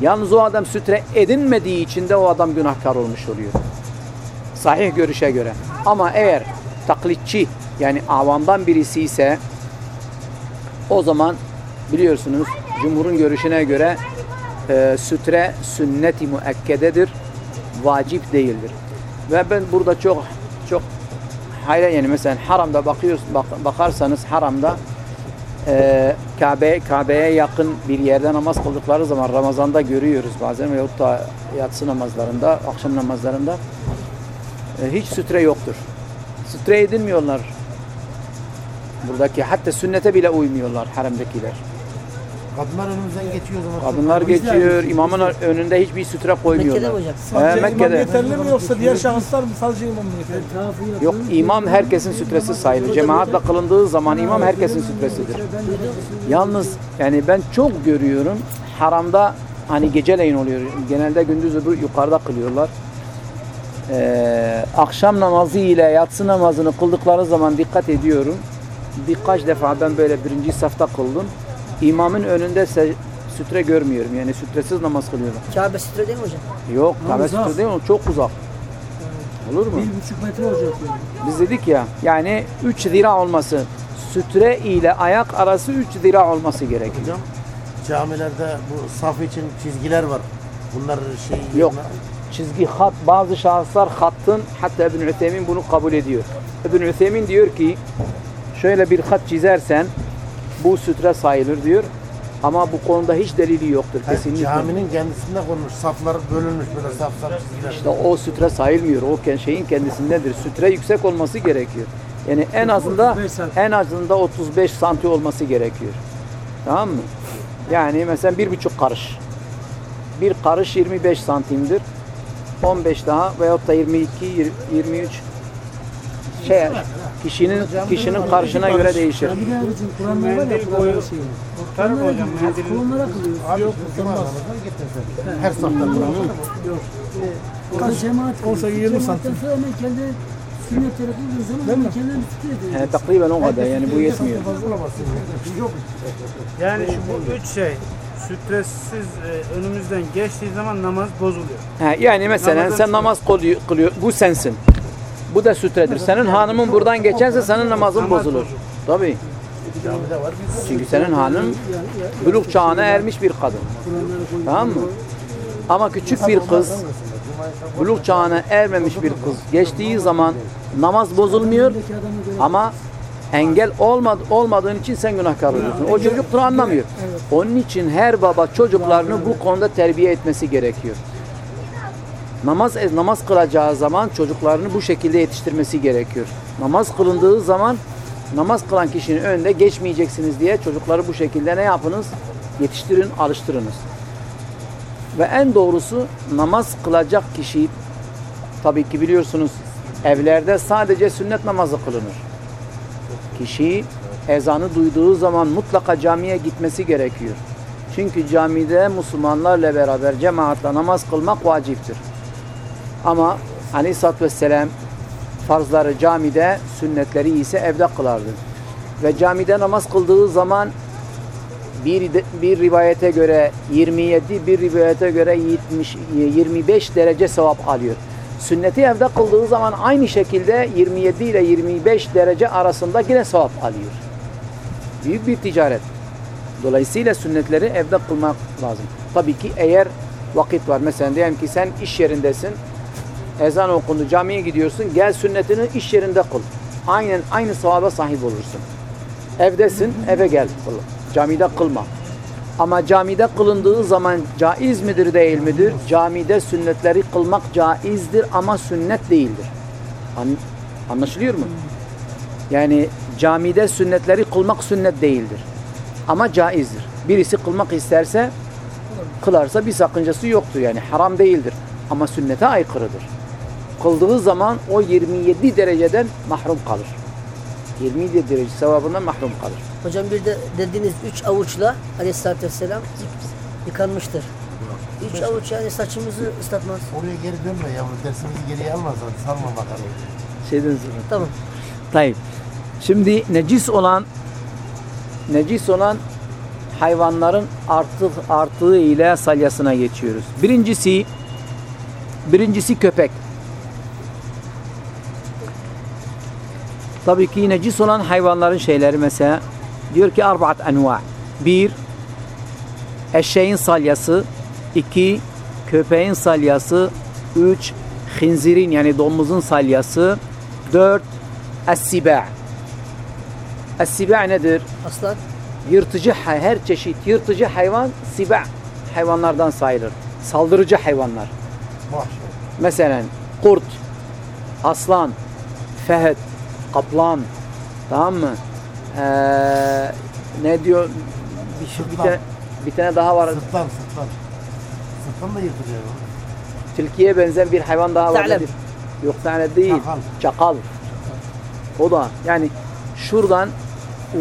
Yalnız o adam sütre edinmediği için de o adam günahkar olmuş oluyor. Sahih görüşe göre. Ama eğer taklitçi yani avamdan birisi ise o zaman biliyorsunuz cumhurun görüşüne göre e, sütre sünnet-i müekkededir. Vacip değildir. Ve ben burada çok çok hayra yani mesela haramda bakıyorsun bak- bakarsanız haramda e, Kabe Kabe'ye yakın bir yerde namaz kıldıkları zaman Ramazan'da görüyoruz bazen veyahut da yatsı namazlarında, akşam namazlarında e, hiç sütre yoktur. Sütre edinmiyorlar. Buradaki hatta sünnete bile uymuyorlar haremdekiler. Kadınlar önümüzden geçiyor o zaman. Kadınlar geçiyor, imamın önünde hiçbir sütre Mekke'de koymuyorlar. mi hocam? He, Sadece imam Mekke'de. yeterli mi yoksa diğer şahıslar mı? Sadece imam mı yeterli? Yok imam herkesin sütresi sayılır. Cemaatle kılındığı zaman imam herkesin sütresidir. Yalnız yani ben çok görüyorum haramda hani geceleyin oluyor. Genelde gündüz öbür yukarıda kılıyorlar. Ee, akşam namazı ile yatsı namazını kıldıkları zaman dikkat ediyorum. Birkaç defa ben böyle birinci safta kıldım. İmamın önünde sütre görmüyorum. Yani sütresiz namaz kılıyorlar. Kabe sütre değil mi hocam? Yok, Ha, Kabe uzak. sütre değil mi? Çok uzak. Olur mu? Bir buçuk metre olacak yani. Biz dedik ya yani 3 zira olması sütre ile ayak arası 3 zira olması gerekiyor. Hocam camilerde bu saf için çizgiler var. Bunlar şey Yok. Çizgi hat bazı şahıslar hattın hatta İbn Üthemin bunu kabul ediyor. İbn Üthemin diyor ki şöyle bir hat çizersen bu sütre sayılır diyor. Ama bu konuda hiç delili yoktur Hayır, kesinlikle. Caminin kendisinde konmuş. Saflar bölünmüş böyle saf saf çizgiler. İşte o sütre sayılmıyor. O şeyin kendisindedir. Sütre yüksek olması gerekiyor. Yani en azından 35 santim. en azından 35 santi olması gerekiyor. Tamam mı? Yani mesela bir buçuk karış. Bir karış 25 santimdir. 15 daha veyahut da 22, yir- 23 şey kişinin kişinin karşına göre değişir. Bir de bizim var ya şey. Kurtarır hocam? Abi yok. Her saftan Kur'an'ı Orada cemaat Olsa kılıyor. 20 Cemaatten santim. hemen kendi sünnetleri kıldığın zaman hemen kendini tutuyor diyor. Yani takriben o kadar yani bu yetmiyor. Yok. Yani şu bu üç şey stressiz e, önümüzden geçtiği zaman namaz bozuluyor. Ha, yani mesela sen namaz kılıyor, kılıyor. Bu sensin. Bu da sütredir. Senin hanımın buradan geçerse senin namazın Namaz bozulur. Tabii. Çünkü senin hanım buluğ çağına ermiş bir kadın. Tamam mı? Ama küçük bir kız buluğ çağına ermemiş bir kız geçtiği zaman namaz bozulmuyor ama engel olmad olmadığın için sen günahkar oluyorsun. O çocuk bunu anlamıyor. Onun için her baba çocuklarını bu konuda terbiye etmesi gerekiyor. Namaz namaz kılacağı zaman çocuklarını bu şekilde yetiştirmesi gerekiyor. Namaz kılındığı zaman namaz kılan kişinin önünde geçmeyeceksiniz diye çocukları bu şekilde ne yapınız? Yetiştirin, alıştırınız. Ve en doğrusu namaz kılacak kişi tabii ki biliyorsunuz evlerde sadece sünnet namazı kılınır. Kişi ezanı duyduğu zaman mutlaka camiye gitmesi gerekiyor. Çünkü camide Müslümanlarla beraber cemaatle namaz kılmak vaciptir. Ama Aleyhisselatü Vesselam farzları camide, sünnetleri ise evde kılardı. Ve camide namaz kıldığı zaman bir, bir rivayete göre 27, bir rivayete göre 70, 25 derece sevap alıyor. Sünneti evde kıldığı zaman aynı şekilde 27 ile 25 derece arasında yine sevap alıyor. Büyük bir ticaret. Dolayısıyla sünnetleri evde kılmak lazım. Tabii ki eğer vakit var. Mesela diyelim ki sen iş yerindesin. Ezan okundu, camiye gidiyorsun. Gel sünnetini iş yerinde kıl. Aynen aynı sevaba sahip olursun. Evdesin, eve gel. kıl. Camide kılma. Ama camide kılındığı zaman caiz midir değil midir? Camide sünnetleri kılmak caizdir ama sünnet değildir. An- anlaşılıyor mu? Yani camide sünnetleri kılmak sünnet değildir. Ama caizdir. Birisi kılmak isterse kılarsa bir sakıncası yoktur yani haram değildir. Ama sünnete aykırıdır. Kıldığı zaman o 27 dereceden mahrum kalır. 27 derece sevabından mahrum kalır. Hocam bir de dediğiniz üç avuçla aleyhissalatü vesselam yıkanmıştır. Üç avuç yani saçımızı ıslatmaz. Oraya geri dönme yavrum. Dersimizi geriye almaz. Salma bakalım. Şeyden sonra. Tamam. Tayyip. Şimdi necis olan necis olan hayvanların artık artığı ile salyasına geçiyoruz. Birincisi birincisi köpek. Tabii ki necis olan hayvanların şeyleri mesela diyor ki arbaat enva. Bir eşeğin salyası, iki köpeğin salyası, üç hinzirin yani domuzun salyası, dört es-siba. Es-siba nedir? Aslan. Yırtıcı her çeşit yırtıcı hayvan siba hayvanlardan sayılır. Saldırıcı hayvanlar. Vahşi. Mesela kurt, aslan, fehet, kaplan, tamam mı? Ee, ne diyor? Bir, şey- bir, Sırtlan. tane, bir tane daha var. Sırtlan sırtlan. Sırtlan da yırtılıyor. Tilkiye benzer bir hayvan daha var. Nedir? Yok tane değil. Çakal. Çakal. O da yani şuradan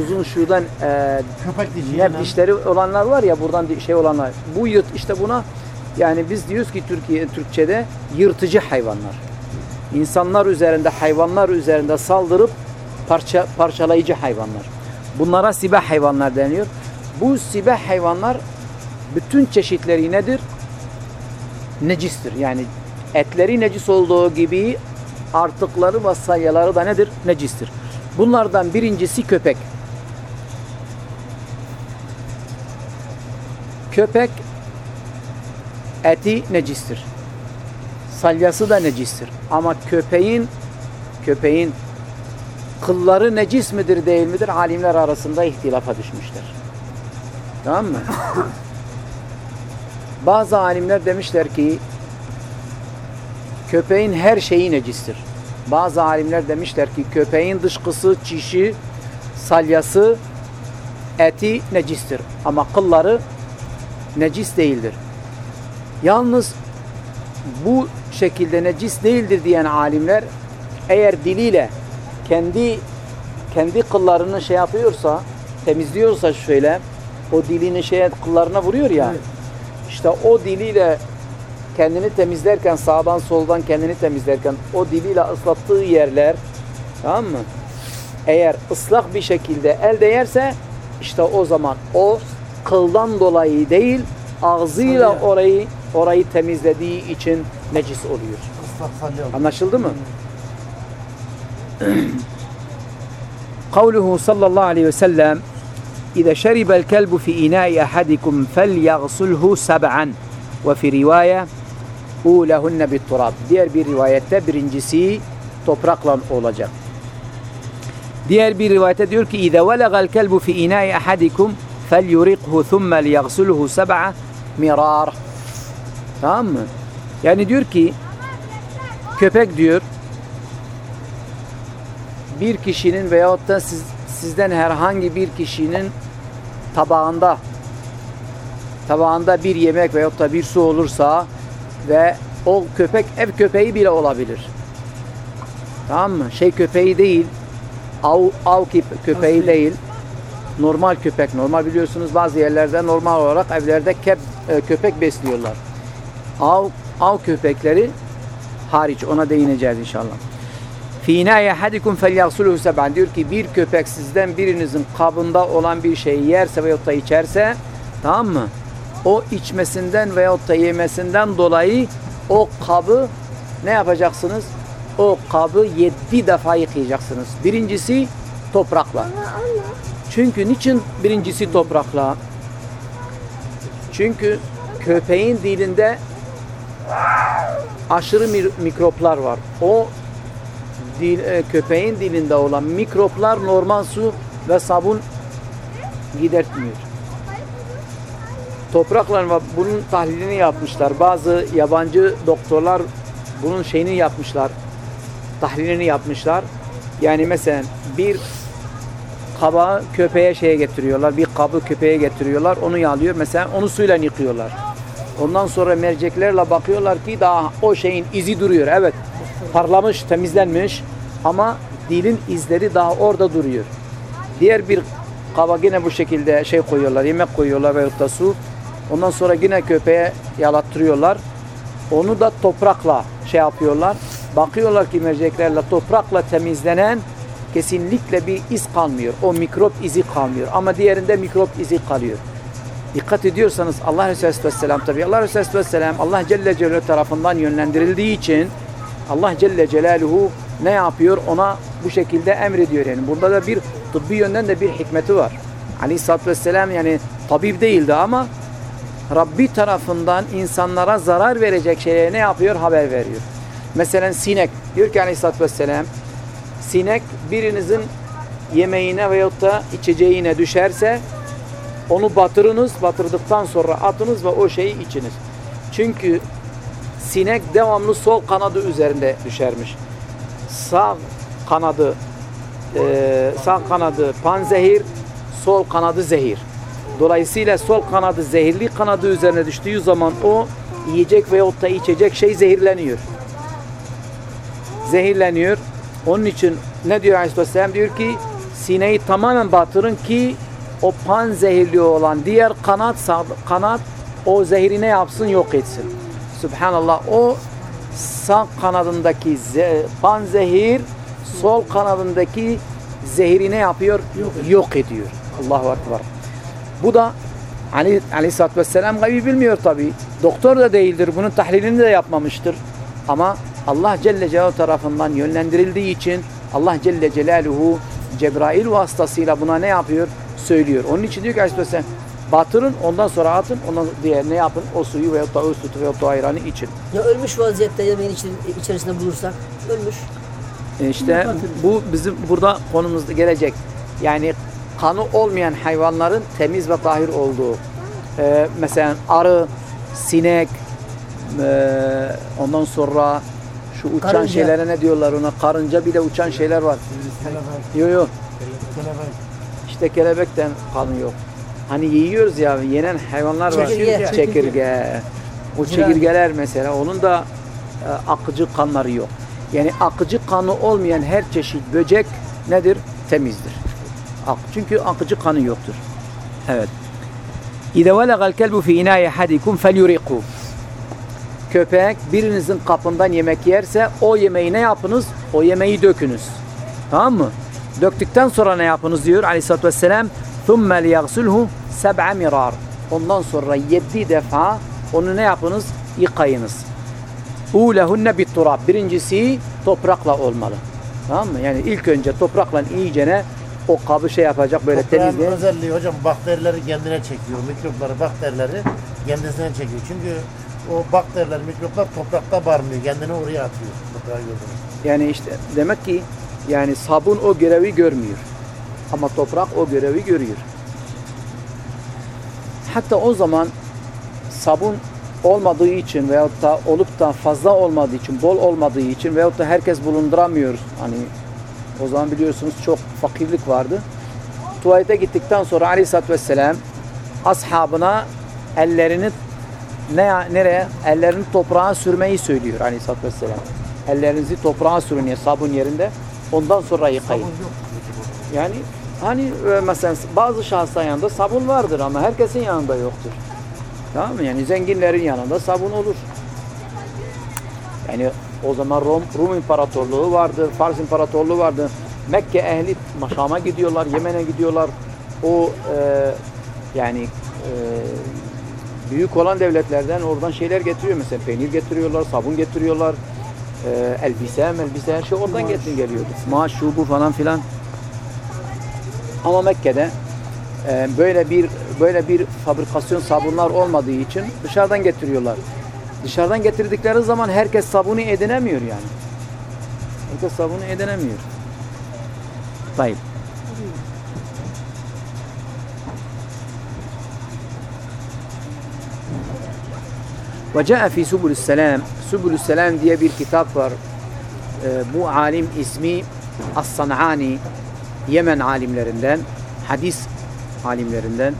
uzun şuradan e, Köpek dişiyle. dişleri olanlar var ya buradan şey olanlar. Bu yırt işte buna yani biz diyoruz ki Türkiye Türkçede yırtıcı hayvanlar. İnsanlar üzerinde, hayvanlar üzerinde saldırıp parça parçalayıcı hayvanlar. Bunlara sibah hayvanlar deniyor. Bu sibah hayvanlar bütün çeşitleri nedir? Necistir. Yani etleri necis olduğu gibi artıkları ve sayıları da nedir? Necistir. Bunlardan birincisi köpek. Köpek eti necistir. Salyası da necistir. Ama köpeğin köpeğin kılları necis midir değil midir? Alimler arasında ihtilafa düşmüşler. Tamam mı? *laughs* Bazı alimler demişler ki köpeğin her şeyi necistir. Bazı alimler demişler ki köpeğin dışkısı, çişi, salyası, eti necistir. Ama kılları necis değildir. Yalnız bu şekilde necis değildir diyen alimler eğer diliyle kendi kendi kıllarını şey yapıyorsa temizliyorsa şöyle o dilini şeye kıllarına vuruyor ya işte o diliyle kendini temizlerken sağdan soldan kendini temizlerken o diliyle ıslattığı yerler tamam mı? Eğer ıslak bir şekilde el değerse işte o zaman o kıldan dolayı değil ağzıyla orayı orayı temizlediği için necis oluyor. Anlaşıldı mı? *clears throat* Kavluhu sallallahu aleyhi ve sellem İze şeribel kelbu fi inai ahadikum fel yagsulhu seb'an ve fi rivaye ulehunne bit. Diğer bir rivayette birincisi toprakla olacak. Diğer bir rivayette diyor ki İze velegal kelbu fi inai ahadikum fel yuriqhu thumme liyagsulhu seb'a mirar. Tamam mı? Yani diyor ki köpek diyor bir kişinin veyahut da siz, sizden herhangi bir kişinin tabağında tabağında bir yemek veyahut da bir su olursa ve o köpek ev köpeği bile olabilir. Tamam mı? Şey köpeği değil, av, av köpeği değil. Normal köpek. Normal biliyorsunuz bazı yerlerde normal olarak evlerde kep, e, köpek besliyorlar. Av, av köpekleri hariç ona değineceğiz inşallah. Fînâ yehadikum felyagsulûhü seb'an diyor ki bir köpek sizden birinizin kabında olan bir şeyi yerse veyahut da içerse tamam mı? O içmesinden veyahut da yemesinden dolayı o kabı ne yapacaksınız? O kabı yedi defa yıkayacaksınız. Birincisi toprakla. Çünkü niçin birincisi toprakla? Çünkü köpeğin dilinde aşırı mi- mikroplar var. O dil, e, köpeğin dilinde olan mikroplar normal su ve sabun gidertmiyor. Toprakla ve bunun tahlilini yapmışlar. Bazı yabancı doktorlar bunun şeyini yapmışlar. Tahlilini yapmışlar. Yani mesela bir kabağı köpeğe şeye getiriyorlar. Bir kabı köpeğe getiriyorlar. Onu yağlıyor. Mesela onu suyla yıkıyorlar. Ondan sonra merceklerle bakıyorlar ki daha o şeyin izi duruyor. Evet parlamış, temizlenmiş ama dilin izleri daha orada duruyor. Diğer bir kaba yine bu şekilde şey koyuyorlar, yemek koyuyorlar veyahut da su. Ondan sonra yine köpeğe yalattırıyorlar. Onu da toprakla şey yapıyorlar. Bakıyorlar ki merceklerle toprakla temizlenen kesinlikle bir iz kalmıyor. O mikrop izi kalmıyor. Ama diğerinde mikrop izi kalıyor. Dikkat ediyorsanız Allah Resulü Aleyhisselam tabi Allah Resulü Aleyhisselam Allah Celle Celaluhu tarafından yönlendirildiği için Allah Celle Celaluhu ne yapıyor? Ona bu şekilde emrediyor. Yani burada da bir tıbbi yönden de bir hikmeti var. Aleyhisselatü Vesselam yani tabip değildi ama Rabbi tarafından insanlara zarar verecek şeye ne yapıyor? Haber veriyor. Mesela sinek. Diyor ki Aleyhisselatü Vesselam sinek birinizin yemeğine veyahut da içeceğine düşerse onu batırınız, batırdıktan sonra atınız ve o şeyi içiniz. Çünkü sinek devamlı sol kanadı üzerinde düşermiş. Sağ kanadı e, sağ kanadı panzehir, sol kanadı zehir. Dolayısıyla sol kanadı zehirli kanadı üzerine düştüğü zaman o yiyecek veyahut da içecek şey zehirleniyor. Zehirleniyor. Onun için ne diyor Aleyhisselam? Diyor ki sineği tamamen batırın ki o pan zehirli olan diğer kanat kanat o zehri ne yapsın yok etsin. Subhanallah o sağ kanadındaki ze, pan zehir sol kanadındaki zehri ne yapıyor? Yok, ediyor. Allahu Ekber. Bu da Ali Aleyhisselatü Vesselam gaybi bilmiyor tabi. Doktor da değildir. Bunun tahlilini de yapmamıştır. Ama Allah Celle Celaluhu tarafından yönlendirildiği için Allah Celle Celaluhu Cebrail vasıtasıyla buna ne yapıyor? Söylüyor. Onun için diyor ki Aleyhisselam batırın ondan sonra atın ondan diğer ne yapın? O suyu veyahut da o sütü veyahut da ayranı için. Ya ölmüş vaziyette yemeğin içerisinde bulursak ölmüş. E İşte bu bizim burada konumuzda gelecek. Yani kanı olmayan hayvanların temiz ve tahir olduğu. Ee, mesela arı, sinek, ee, ondan sonra şu uçan Karınca. şeylere ne diyorlar ona? Karınca bir de uçan şeyler var. Yok yok. İşte kelebekten kanı yok. Hani yiyoruz ya yenen hayvanlar var. Çekirge. Çekirge. O çekirgeler mesela onun da e, akıcı kanları yok. Yani akıcı kanı olmayan her çeşit böcek nedir? Temizdir. Ak, çünkü akıcı kanı yoktur. Evet. İde velagal kelbu fi inaye hadikum felyuriqu. Köpek birinizin kapından yemek yerse o yemeği ne yapınız? O yemeği dökünüz. Tamam mı? Döktükten sonra ne yapınız diyor aleyhissalatü vesselam. ثُمَّ لِيَغْسُلْهُ سَبْعَ mirar. Ondan sonra yedi defa onu ne yapınız? Yıkayınız. اُولَهُنَّ بِالتُّرَابِ Birincisi toprakla olmalı. Tamam mı? Yani ilk önce toprakla iyicene o kabı şey yapacak böyle Toprağın temizleyen. özelliği hocam bakterileri kendine çekiyor. Mikropları, bakterileri kendisine çekiyor. Çünkü o bakteriler, mikroplar toprakta barınıyor. Kendini oraya atıyor. Toprağa gördüğünüz. Yani işte demek ki yani sabun o görevi görmüyor. Ama toprak o görevi görüyor. Hatta o zaman sabun olmadığı için veyahut da olup da fazla olmadığı için, bol olmadığı için veyahut da herkes bulunduramıyor. Hani o zaman biliyorsunuz çok fakirlik vardı. Tuvalete gittikten sonra Aleyhisselatü Vesselam ashabına ellerini ne nereye? Ellerini toprağa sürmeyi söylüyor Aleyhisselatü Vesselam. Ellerinizi toprağa sürün ya sabun yerinde. Ondan sonra yıkayın. Yani hani e, mesela bazı şahısların yanında sabun vardır ama herkesin yanında yoktur. Tamam mı? Yani zenginlerin yanında sabun olur. Yani o zaman Rum, Rum İmparatorluğu vardı, Fars İmparatorluğu vardı. Mekke ehli Şam'a gidiyorlar, Yemen'e gidiyorlar. O e, yani e, büyük olan devletlerden oradan şeyler getiriyor. Mesela peynir getiriyorlar, sabun getiriyorlar. E, elbise, elbise her şey oradan getir geliyordu. Maaş, şu bu falan filan. Ama Mekke'de e, böyle bir böyle bir fabrikasyon sabunlar olmadığı için dışarıdan getiriyorlar. Dışarıdan getirdikleri zaman herkes sabunu edinemiyor yani. Herkes sabunu edinemiyor. Tayyip. Ve caa fi Subulus Selam. Subulus Selam diye bir kitap var. Ee, bu alim ismi As-San'ani Yemen alimlerinden, hadis alimlerinden.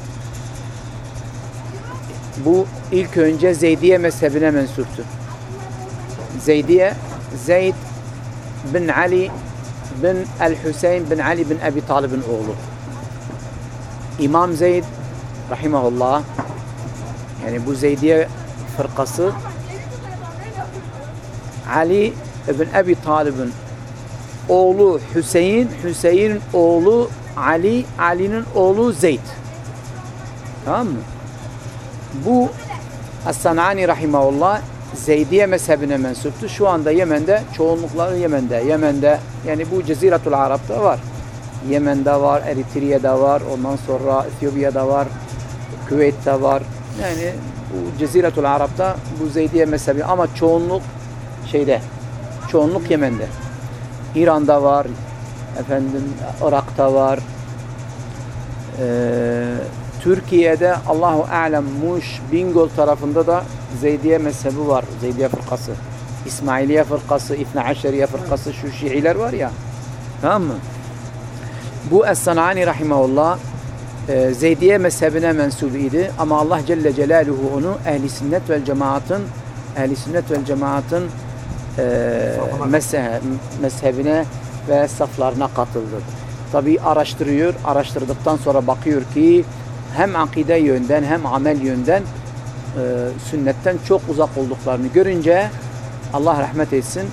Bu ilk önce Zeydiye mezhebine mensuptur. Zeydiye, Zeyd bin Ali bin El-Hüseyin bin Ali bin Ebi Talib'in oğlu. İmam Zeyd rahimahullah yani bu Zeydiye fırkası Ali bin Ebi Talib'in oğlu Hüseyin, Hüseyin'in oğlu Ali, Ali'nin oğlu Zeyd. Tamam mı? Bu As-Sanani rahimahullah Zeydiye mezhebine mensuptu. Şu anda Yemen'de, çoğunlukları Yemen'de. Yemen'de yani bu Ceziratul Arap'ta var. Yemen'de var, Eritre'de var, ondan sonra Etiyopya'da var, Küveyt'te var. Yani bu Ceziratul Arap'ta bu Zeydiye mezhebi ama çoğunluk şeyde, çoğunluk Yemen'de. İran'da var, efendim Irak'ta var. Ee, Türkiye'de Allahu Alem Muş, Bingöl tarafında da Zeydiye mezhebi var. Zeydiye fırkası. İsmailiye fırkası, İthna Aşeriye fırkası, şu Şiiler var ya. Tamam mı? Bu Es-Sanani Rahimahullah e, Zeydiye mezhebine mensup idi. Ama Allah Celle Celaluhu onu ehli sünnet vel cemaatın ehli sünnet vel cemaatın e, mezhe- mezhebine ve saflarına katıldı. Tabi araştırıyor, araştırdıktan sonra bakıyor ki hem akide yönden hem amel yönden e, sünnetten çok uzak olduklarını görünce Allah rahmet etsin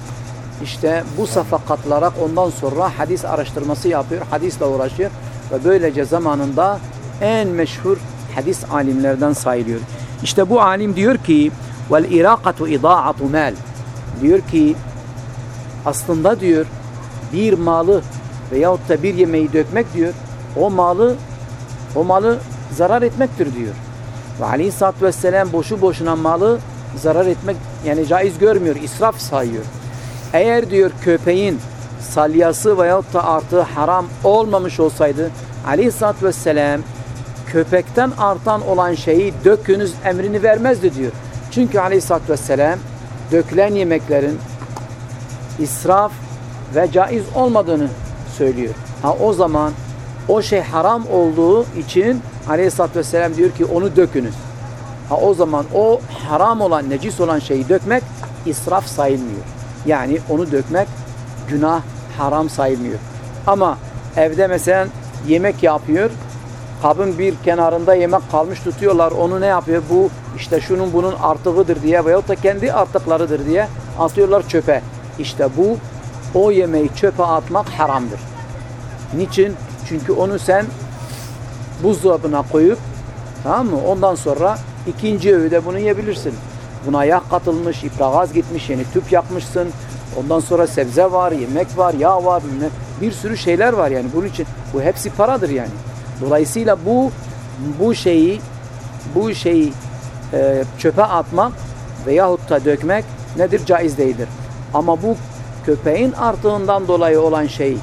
işte bu safa katılarak ondan sonra hadis araştırması yapıyor, hadisle uğraşıyor ve böylece zamanında en meşhur hadis alimlerden sayılıyor. İşte bu alim diyor ki vel iraqatu idaatu mal diyor ki aslında diyor bir malı veyahut da bir yemeği dökmek diyor o malı o malı zarar etmektir diyor. Ve aleyhissalatü vesselam boşu boşuna malı zarar etmek yani caiz görmüyor, israf sayıyor. Eğer diyor köpeğin salyası veyahut da artığı haram olmamış olsaydı aleyhissalatü vesselam köpekten artan olan şeyi dökünüz emrini vermezdi diyor. Çünkü aleyhissalatü vesselam dökülen yemeklerin israf ve caiz olmadığını söylüyor. Ha o zaman o şey haram olduğu için aleyhissalatü vesselam diyor ki onu dökünüz. Ha o zaman o haram olan, necis olan şeyi dökmek israf sayılmıyor. Yani onu dökmek günah, haram sayılmıyor. Ama evde mesela yemek yapıyor. Kabın bir kenarında yemek kalmış tutuyorlar. Onu ne yapıyor? Bu işte şunun bunun artığıdır diye veyahut da kendi artıklarıdır diye atıyorlar çöpe. İşte bu o yemeği çöpe atmak haramdır. Niçin? Çünkü onu sen buzdolabına koyup tamam mı? Ondan sonra ikinci öğüde bunu yiyebilirsin. Buna yağ katılmış, ipragaz gitmiş, yeni tüp yakmışsın. Ondan sonra sebze var, yemek var, yağ var, bilmem- bir sürü şeyler var yani. Bunun için bu hepsi paradır yani. Dolayısıyla bu bu şeyi bu şeyi e, çöpe atmak veyahut da dökmek nedir? Caiz değildir. Ama bu köpeğin artığından dolayı olan şey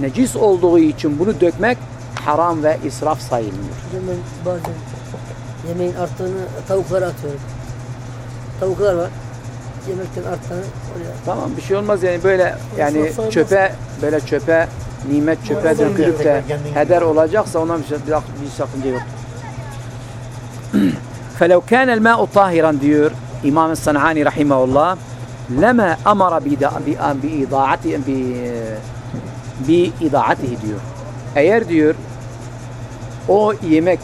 necis olduğu için bunu dökmek haram ve israf sayılmıyor. Ben bazen yemeğin arttığını tavuklara atıyorum. Tavuklar var Yemekten arttığını oraya Tamam bir şey olmaz yani böyle yani Israf sayılmaz. çöpe böyle çöpe nimet çöpe Olsun dökülüp de diye kendin heder olacaksa ona bir, şey- bir, bir sakınca yok. فَلَوْ كَانَ الْمَاءُ طَاهِرًا diyor İmam Sanani rahimahullah lema amara bi bi idaati bi bi idaatihi diyor. Eğer diyor o yemek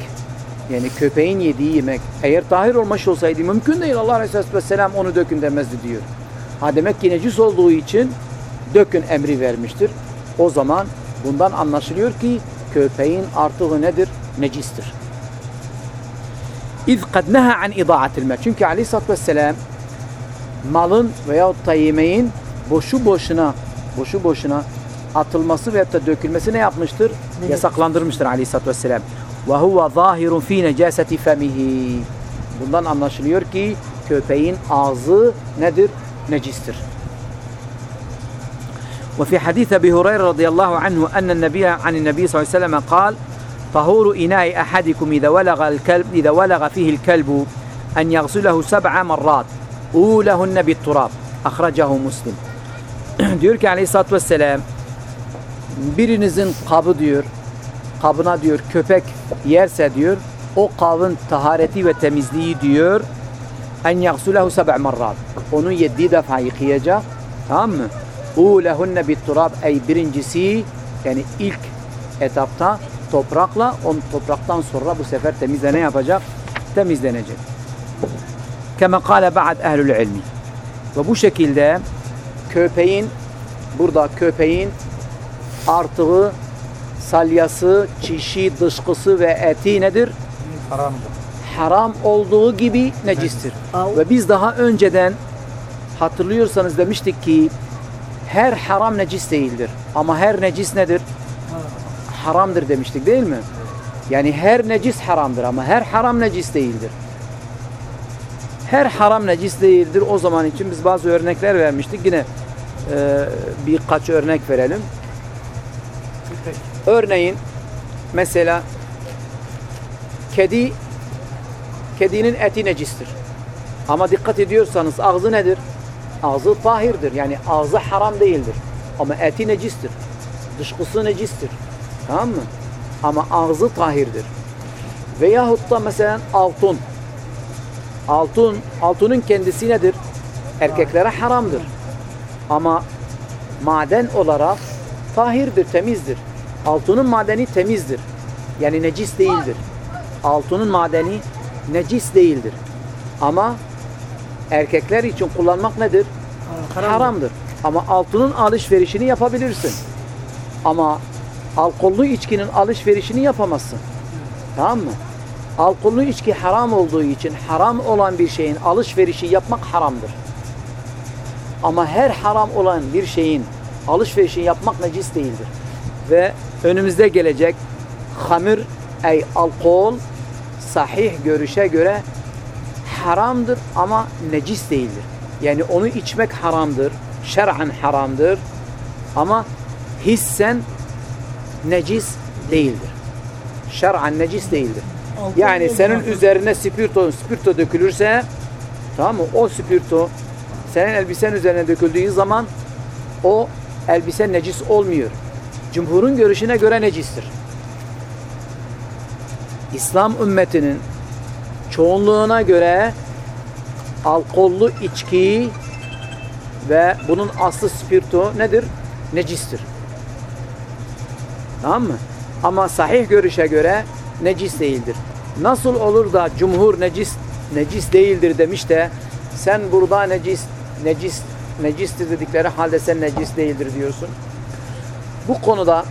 yani köpeğin yediği yemek eğer tahir olmuş olsaydı mümkün değil Allah Resulü Vesselam onu dökün demezdi diyor. Ha demek ki necis olduğu için dökün emri vermiştir. O zaman bundan anlaşılıyor ki köpeğin artığı nedir? Necistir. İz kad neha an idaatil mal. Çünkü aleyhissalatü vesselam malın veyahut da yemeğin boşu boşuna boşu boşuna atılması veyahut da dökülmesi ne yapmıştır? Yasaklandırmıştır aleyhissalatü vesselam. Ve huve zahirun fi necaseti femihi. Bundan anlaşılıyor ki köpeğin ağzı nedir? Necistir. وفي حديث أبي هريرة رضي الله عنه أن النبي عن النبي صلى الله عليه وسلم قال طهور إناء أحدكم إذا ولغ الكلب إذا ولغ فيه الكلب أن يغسله سبع مرات أولهن بالتراب أخرجه مسلم diyor ki aleyhissalatü vesselam birinizin kabı diyor kabına diyor köpek yerse diyor o kabın tahareti ve temizliği diyor en yagsulehu sebe' marrat. Onu yedi defa yıkayacak tamam mı? Ulehunne bit turab ey birincisi yani ilk etapta toprakla on topraktan sonra bu sefer temizle ne yapacak? Temizlenecek. Kema kâle ba'd ehlül ilmi. Ve bu şekilde köpeğin burada köpeğin artığı salyası, çişi, dışkısı ve eti nedir? Haramdır. Haram olduğu gibi necistir. Ve biz daha önceden hatırlıyorsanız demiştik ki her haram necis değildir. Ama her necis nedir? Haramdır demiştik değil mi? Yani her necis haramdır ama her haram necis değildir. Her haram necis değildir. O zaman için biz bazı örnekler vermiştik. Yine e, birkaç örnek verelim. Örneğin mesela kedi kedinin eti necistir. Ama dikkat ediyorsanız ağzı nedir? Ağzı tahirdir. Yani ağzı haram değildir. Ama eti necistir. Dışkısı necistir. Tamam mı? Ama ağzı tahirdir. Veyahut da mesela altın. Altın, altının kendisi nedir? Erkeklere haramdır. Ama maden olarak tahirdir, temizdir. Altının madeni temizdir. Yani necis değildir. Altının madeni necis değildir. Ama erkekler için kullanmak nedir? Haramdır. Ama altının alışverişini yapabilirsin. Ama alkollü içkinin alışverişini yapamazsın. Tamam mı? Alkollü içki haram olduğu için haram olan bir şeyin alışverişi yapmak haramdır. Ama her haram olan bir şeyin alışverişini yapmak necis değildir. Ve önümüzde gelecek hamir ey alkol sahih görüşe göre haramdır ama necis değildir. Yani onu içmek haramdır. Şer'an haramdır. Ama hissen necis değildir. şer'an necis değildir. Alkol Yani senin zaman- üzerine spirto, spirto dökülürse tamam mı? O spirto senin elbisen üzerine döküldüğü zaman o elbise necis olmuyor. Cumhurun görüşüne göre necistir. İslam ümmetinin çoğunluğuna göre alkollü içki ve bunun aslı spirto nedir? Necistir. Tamam mı? Ama sahih görüşe göre necis değildir. Nasıl olur da cumhur necis necis değildir demiş de sen burada necis necis necistir dedikleri halde sen necis değildir diyorsun. Bu konuda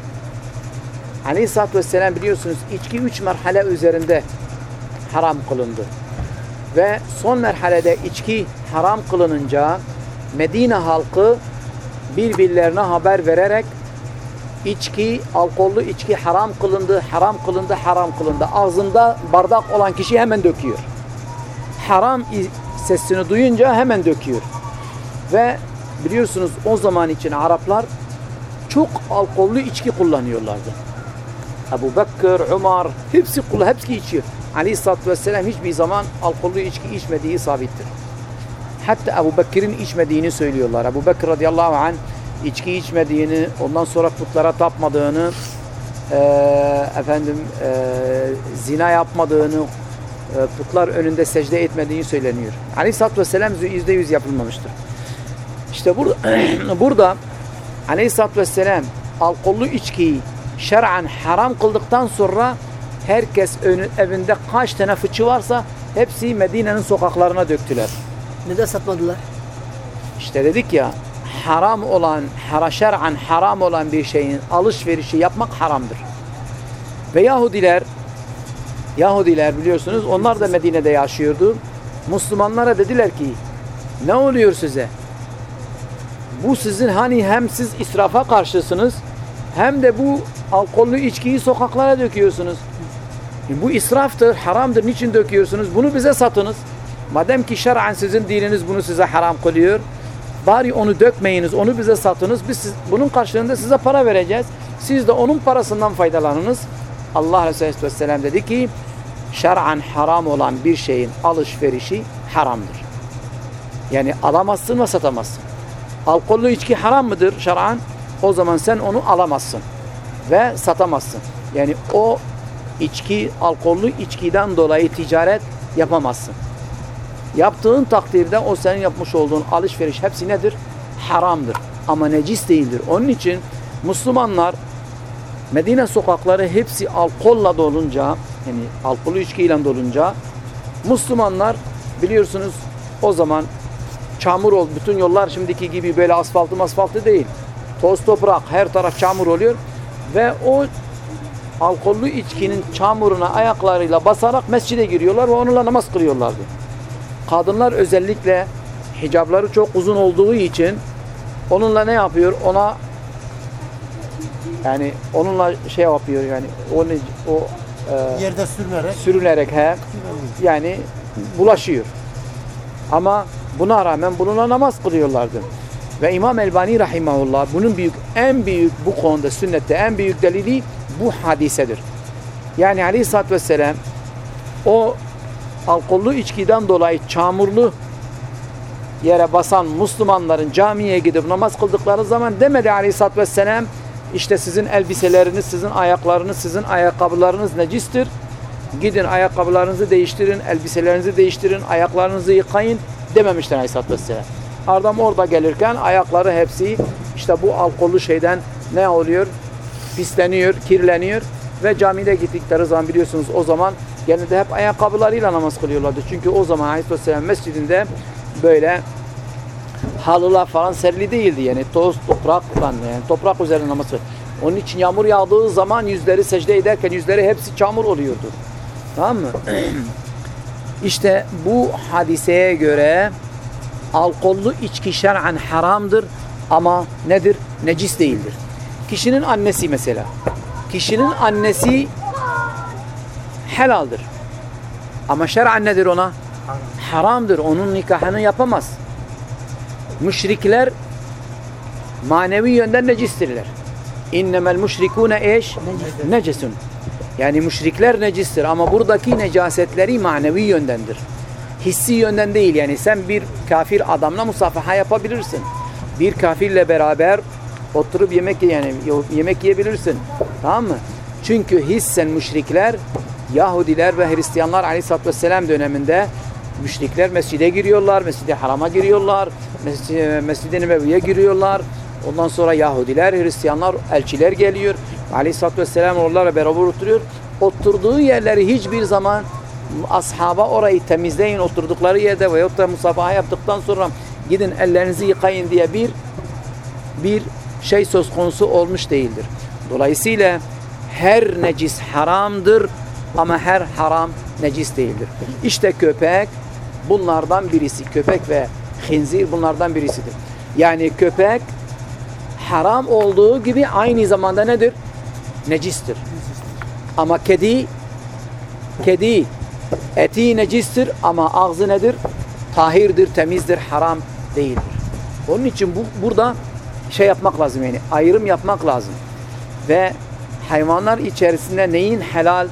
Aleyhisselatü Vesselam biliyorsunuz içki üç merhale üzerinde haram kılındı. Ve son merhalede içki haram kılınınca Medine halkı birbirlerine haber vererek içki, alkollü içki haram kılındı, haram kılındı, haram kılındı. Ağzında bardak olan kişi hemen döküyor. Haram sesini duyunca hemen döküyor. Ve biliyorsunuz o zaman için Araplar çok alkollü içki kullanıyorlardı. Ebu Bekir, Umar hepsi hepsi içiyor. Aleyhisselatü Vesselam hiçbir zaman alkollü içki içmediği sabittir. Hatta Ebu Bekir'in içmediğini söylüyorlar. Ebu Bekir radıyallahu anh içki içmediğini, ondan sonra putlara tapmadığını, eee, efendim eee, zina yapmadığını, eee, putlar önünde secde etmediğini söyleniyor. Aleyhisselatü Vesselam yüzde yüz yapılmamıştır. İşte *clears throat* burada, burada Aleyhisselatü Vesselam alkollü içkiyi şer'an haram kıldıktan sonra herkes önü, evinde kaç tane fıçı varsa hepsi Medine'nin sokaklarına döktüler. Neden satmadılar? İşte dedik ya haram olan, hara şer'an haram olan bir şeyin alışverişi yapmak haramdır. Ve Yahudiler Yahudiler biliyorsunuz onlar da Medine'de yaşıyordu. Müslümanlara dediler ki ne oluyor size? Bu sizin hani hem siz israfa karşısınız hem de bu alkollü içkiyi sokaklara döküyorsunuz. E Bu israftır, haramdır. Niçin döküyorsunuz? Bunu bize satınız. Madem ki şer'an sizin dininiz bunu size haram kılıyor. Bari onu dökmeyiniz, onu bize satınız. Biz siz- bunun karşılığında size para vereceğiz. Siz de onun parasından faydalanınız. Allah Resulü Aleyhisselam dedi ki şer'an haram olan bir şeyin alışverişi haramdır. Yani alamazsın ve satamazsın. Alkollü içki haram mıdır şer'an? O zaman sen onu alamazsın ve satamazsın. Yani o içki, alkollü içkiden dolayı ticaret yapamazsın. Yaptığın takdirde o senin yapmış olduğun alışveriş hepsi nedir? Haramdır. Ama necis değildir. Onun için Müslümanlar Medine sokakları hepsi alkolla dolunca yani alkollü içkiyle dolunca Müslümanlar biliyorsunuz o zaman çamur oldu. Bütün yollar şimdiki gibi böyle asfaltı asfaltı değil. Toz toprak her taraf çamur oluyor ve o alkollü içkinin çamuruna ayaklarıyla basarak mescide giriyorlar ve onunla namaz kılıyorlardı. Kadınlar özellikle hicapları çok uzun olduğu için onunla ne yapıyor? Ona yani onunla şey yapıyor yani onu o e, Yerde sürünerek sürünerek he yani bulaşıyor. Ama buna rağmen bununla namaz kılıyorlardı. Ve İmam Elbani rahimahullah bunun büyük en büyük bu konuda sünnette en büyük delili bu hadisedir. Yani aleyhissalatü vesselam o alkollü içkiden dolayı çamurlu yere basan Müslümanların camiye gidip namaz kıldıkları zaman demedi aleyhissalatü vesselam işte sizin elbiseleriniz, sizin ayaklarınız, sizin ayakkabılarınız necistir. Gidin ayakkabılarınızı değiştirin, elbiselerinizi değiştirin, ayaklarınızı yıkayın dememişler aleyhissalatü vesselam. Adam orada gelirken ayakları hepsi işte bu alkollü şeyden ne oluyor? Pisleniyor, kirleniyor ve camide gittikleri zaman biliyorsunuz o zaman genelde hep ayakkabılarıyla namaz kılıyorlardı. Çünkü o zaman Aleyhisselam mescidinde böyle halılar falan serili değildi yani toz toprakla yani toprak üzerine namaz kılıyor. Onun için yağmur yağdığı zaman yüzleri secde ederken yüzleri hepsi çamur oluyordu. Tamam mı? *clears throat* işte bu hadiseye göre alkollü içki şer'an haramdır ama nedir? Necis değildir. Kişinin annesi mesela. Kişinin annesi helaldir. Ama şer'an nedir ona? Haramdır. Onun nikahını yapamaz. Müşrikler manevi yönden necistirler. İnnemel müşrikûne eş? Necesun. Yani müşrikler necistir ama buradaki necasetleri manevi yöndendir. Hissi yönden değil yani sen bir kafir adamla musafaha yapabilirsin. Bir kafirle beraber oturup yemek yani yemek yiyebilirsin. Tamam mı? Çünkü hissen müşrikler Yahudiler ve Hristiyanlar aleyhissalatü vesselam döneminde müşrikler mescide giriyorlar, mescide harama giriyorlar, mescid- mescid-i nebeviye giriyorlar. Ondan sonra Yahudiler, Hristiyanlar, elçiler geliyor. Aleyhisselatü Vesselam onlarla beraber oturuyor. Oturduğu yerleri hiçbir zaman ashaba orayı temizleyin oturdukları yerde veyahut da musafaha yaptıktan sonra gidin ellerinizi yıkayın diye bir bir şey söz konusu olmuş değildir. Dolayısıyla her necis haramdır ama her haram necis değildir. İşte köpek bunlardan birisi. Köpek ve hinzir bunlardan birisidir. Yani köpek haram olduğu gibi aynı zamanda nedir? Necistir. Ama kedi kedi eti necistir ama ağzı nedir? Tahirdir, temizdir, haram değildir. Onun için bu burada şey yapmak lazım yani ayrım yapmak lazım. Ve hayvanlar içerisinde neyin helal,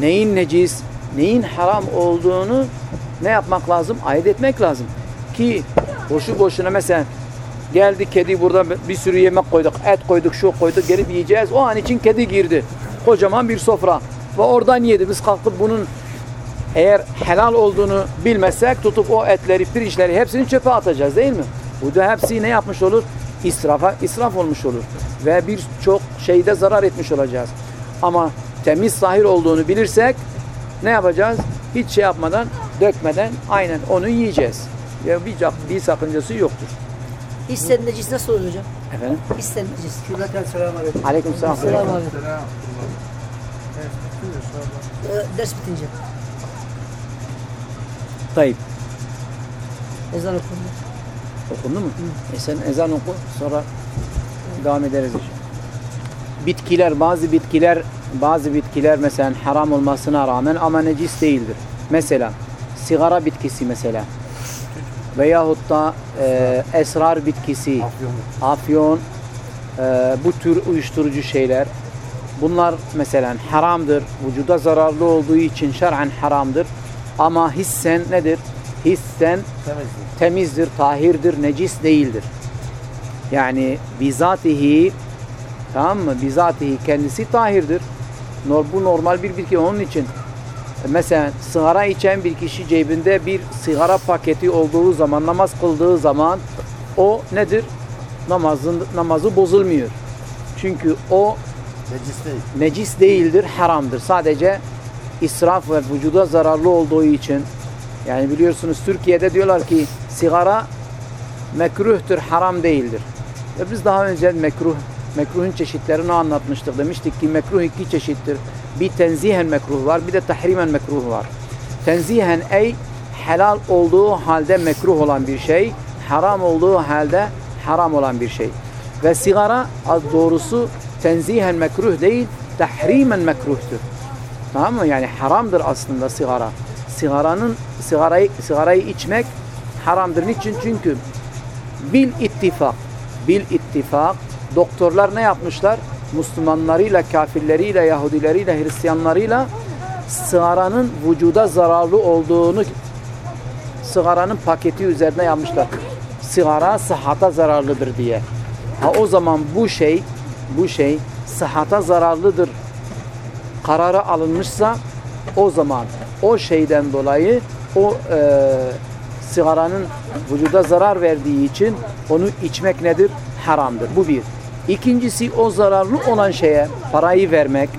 neyin necis, neyin haram olduğunu ne yapmak lazım? Ayırt etmek lazım. Ki boşu boşuna mesela geldi kedi burada bir sürü yemek koyduk, et koyduk, şu koyduk, gelip yiyeceğiz. O an için kedi girdi. Kocaman bir sofra. Ve oradan yedi. Biz kalkıp bunun eğer helal olduğunu bilmezsek tutup o etleri, pirinçleri hepsini çöpe atacağız değil mi? Bu da hepsi ne yapmış olur? İsrafa, israf olmuş olur. Ve birçok şeyde zarar etmiş olacağız. Ama temiz sahir olduğunu bilirsek ne yapacağız? Hiç şey yapmadan, dökmeden aynen onu yiyeceğiz. Ve bir, bir sakıncası yoktur. Hissen necis nasıl oluyor hocam? Efendim? Hissen necis. Cümleten selamun aleyküm. Aleyküm selam. Selam abi. Ee, ders bitince. Tayyip. Ezan okundu. Okundu mu? E sen ezan oku sonra devam ederiz inşallah. Bitkiler, bazı bitkiler bazı bitkiler mesela haram olmasına rağmen ama necis değildir. Mesela sigara bitkisi mesela veyahut da e, esrar bitkisi, afyon, e, bu tür uyuşturucu şeyler bunlar mesela haramdır. Vücuda zararlı olduğu için şer'en haramdır. Ama hissen nedir? Hissen Temizlik. temizdir, tahirdir, necis değildir. Yani bizatihi tamam mı? Bizatihi kendisi tahirdir. Bu normal bir bitki onun için mesela sigara içen bir kişi cebinde bir sigara paketi olduğu zaman namaz kıldığı zaman o nedir? Namazın namazı bozulmuyor. Çünkü o Necis değil. necis değildir, haramdır. Sadece israf ve vücuda zararlı olduğu için yani biliyorsunuz Türkiye'de diyorlar ki sigara mekruhtur, haram değildir. Ve biz daha önce mekruh, mekruhun çeşitlerini anlatmıştık. Demiştik ki mekruh iki çeşittir. Bir tenzihen mekruh var, bir de tahrimen mekruh var. Tenzihen ey helal olduğu halde mekruh olan bir şey, haram olduğu halde haram olan bir şey. Ve sigara az doğrusu tenzihen mekruh değil, tahrimen mekruhtur. Tamam mı? Yani haramdır aslında sigara. Sigaranın sigarayı sigarayı içmek haramdır. Niçin? Çünkü bil ittifak bil ittifak doktorlar ne yapmışlar? Müslümanlarıyla, kafirleriyle, Yahudileriyle, Hristiyanlarıyla sigaranın vücuda zararlı olduğunu sigaranın paketi üzerine yapmışlar. Sigara sıhhata zararlıdır diye. Ha o zaman bu şey bu şey sıhhata zararlıdır kararı alınmışsa o zaman o şeyden dolayı o e, sigaranın vücuda zarar verdiği için onu içmek nedir? Haramdır. Bu bir. İkincisi o zararlı olan şeye parayı vermek,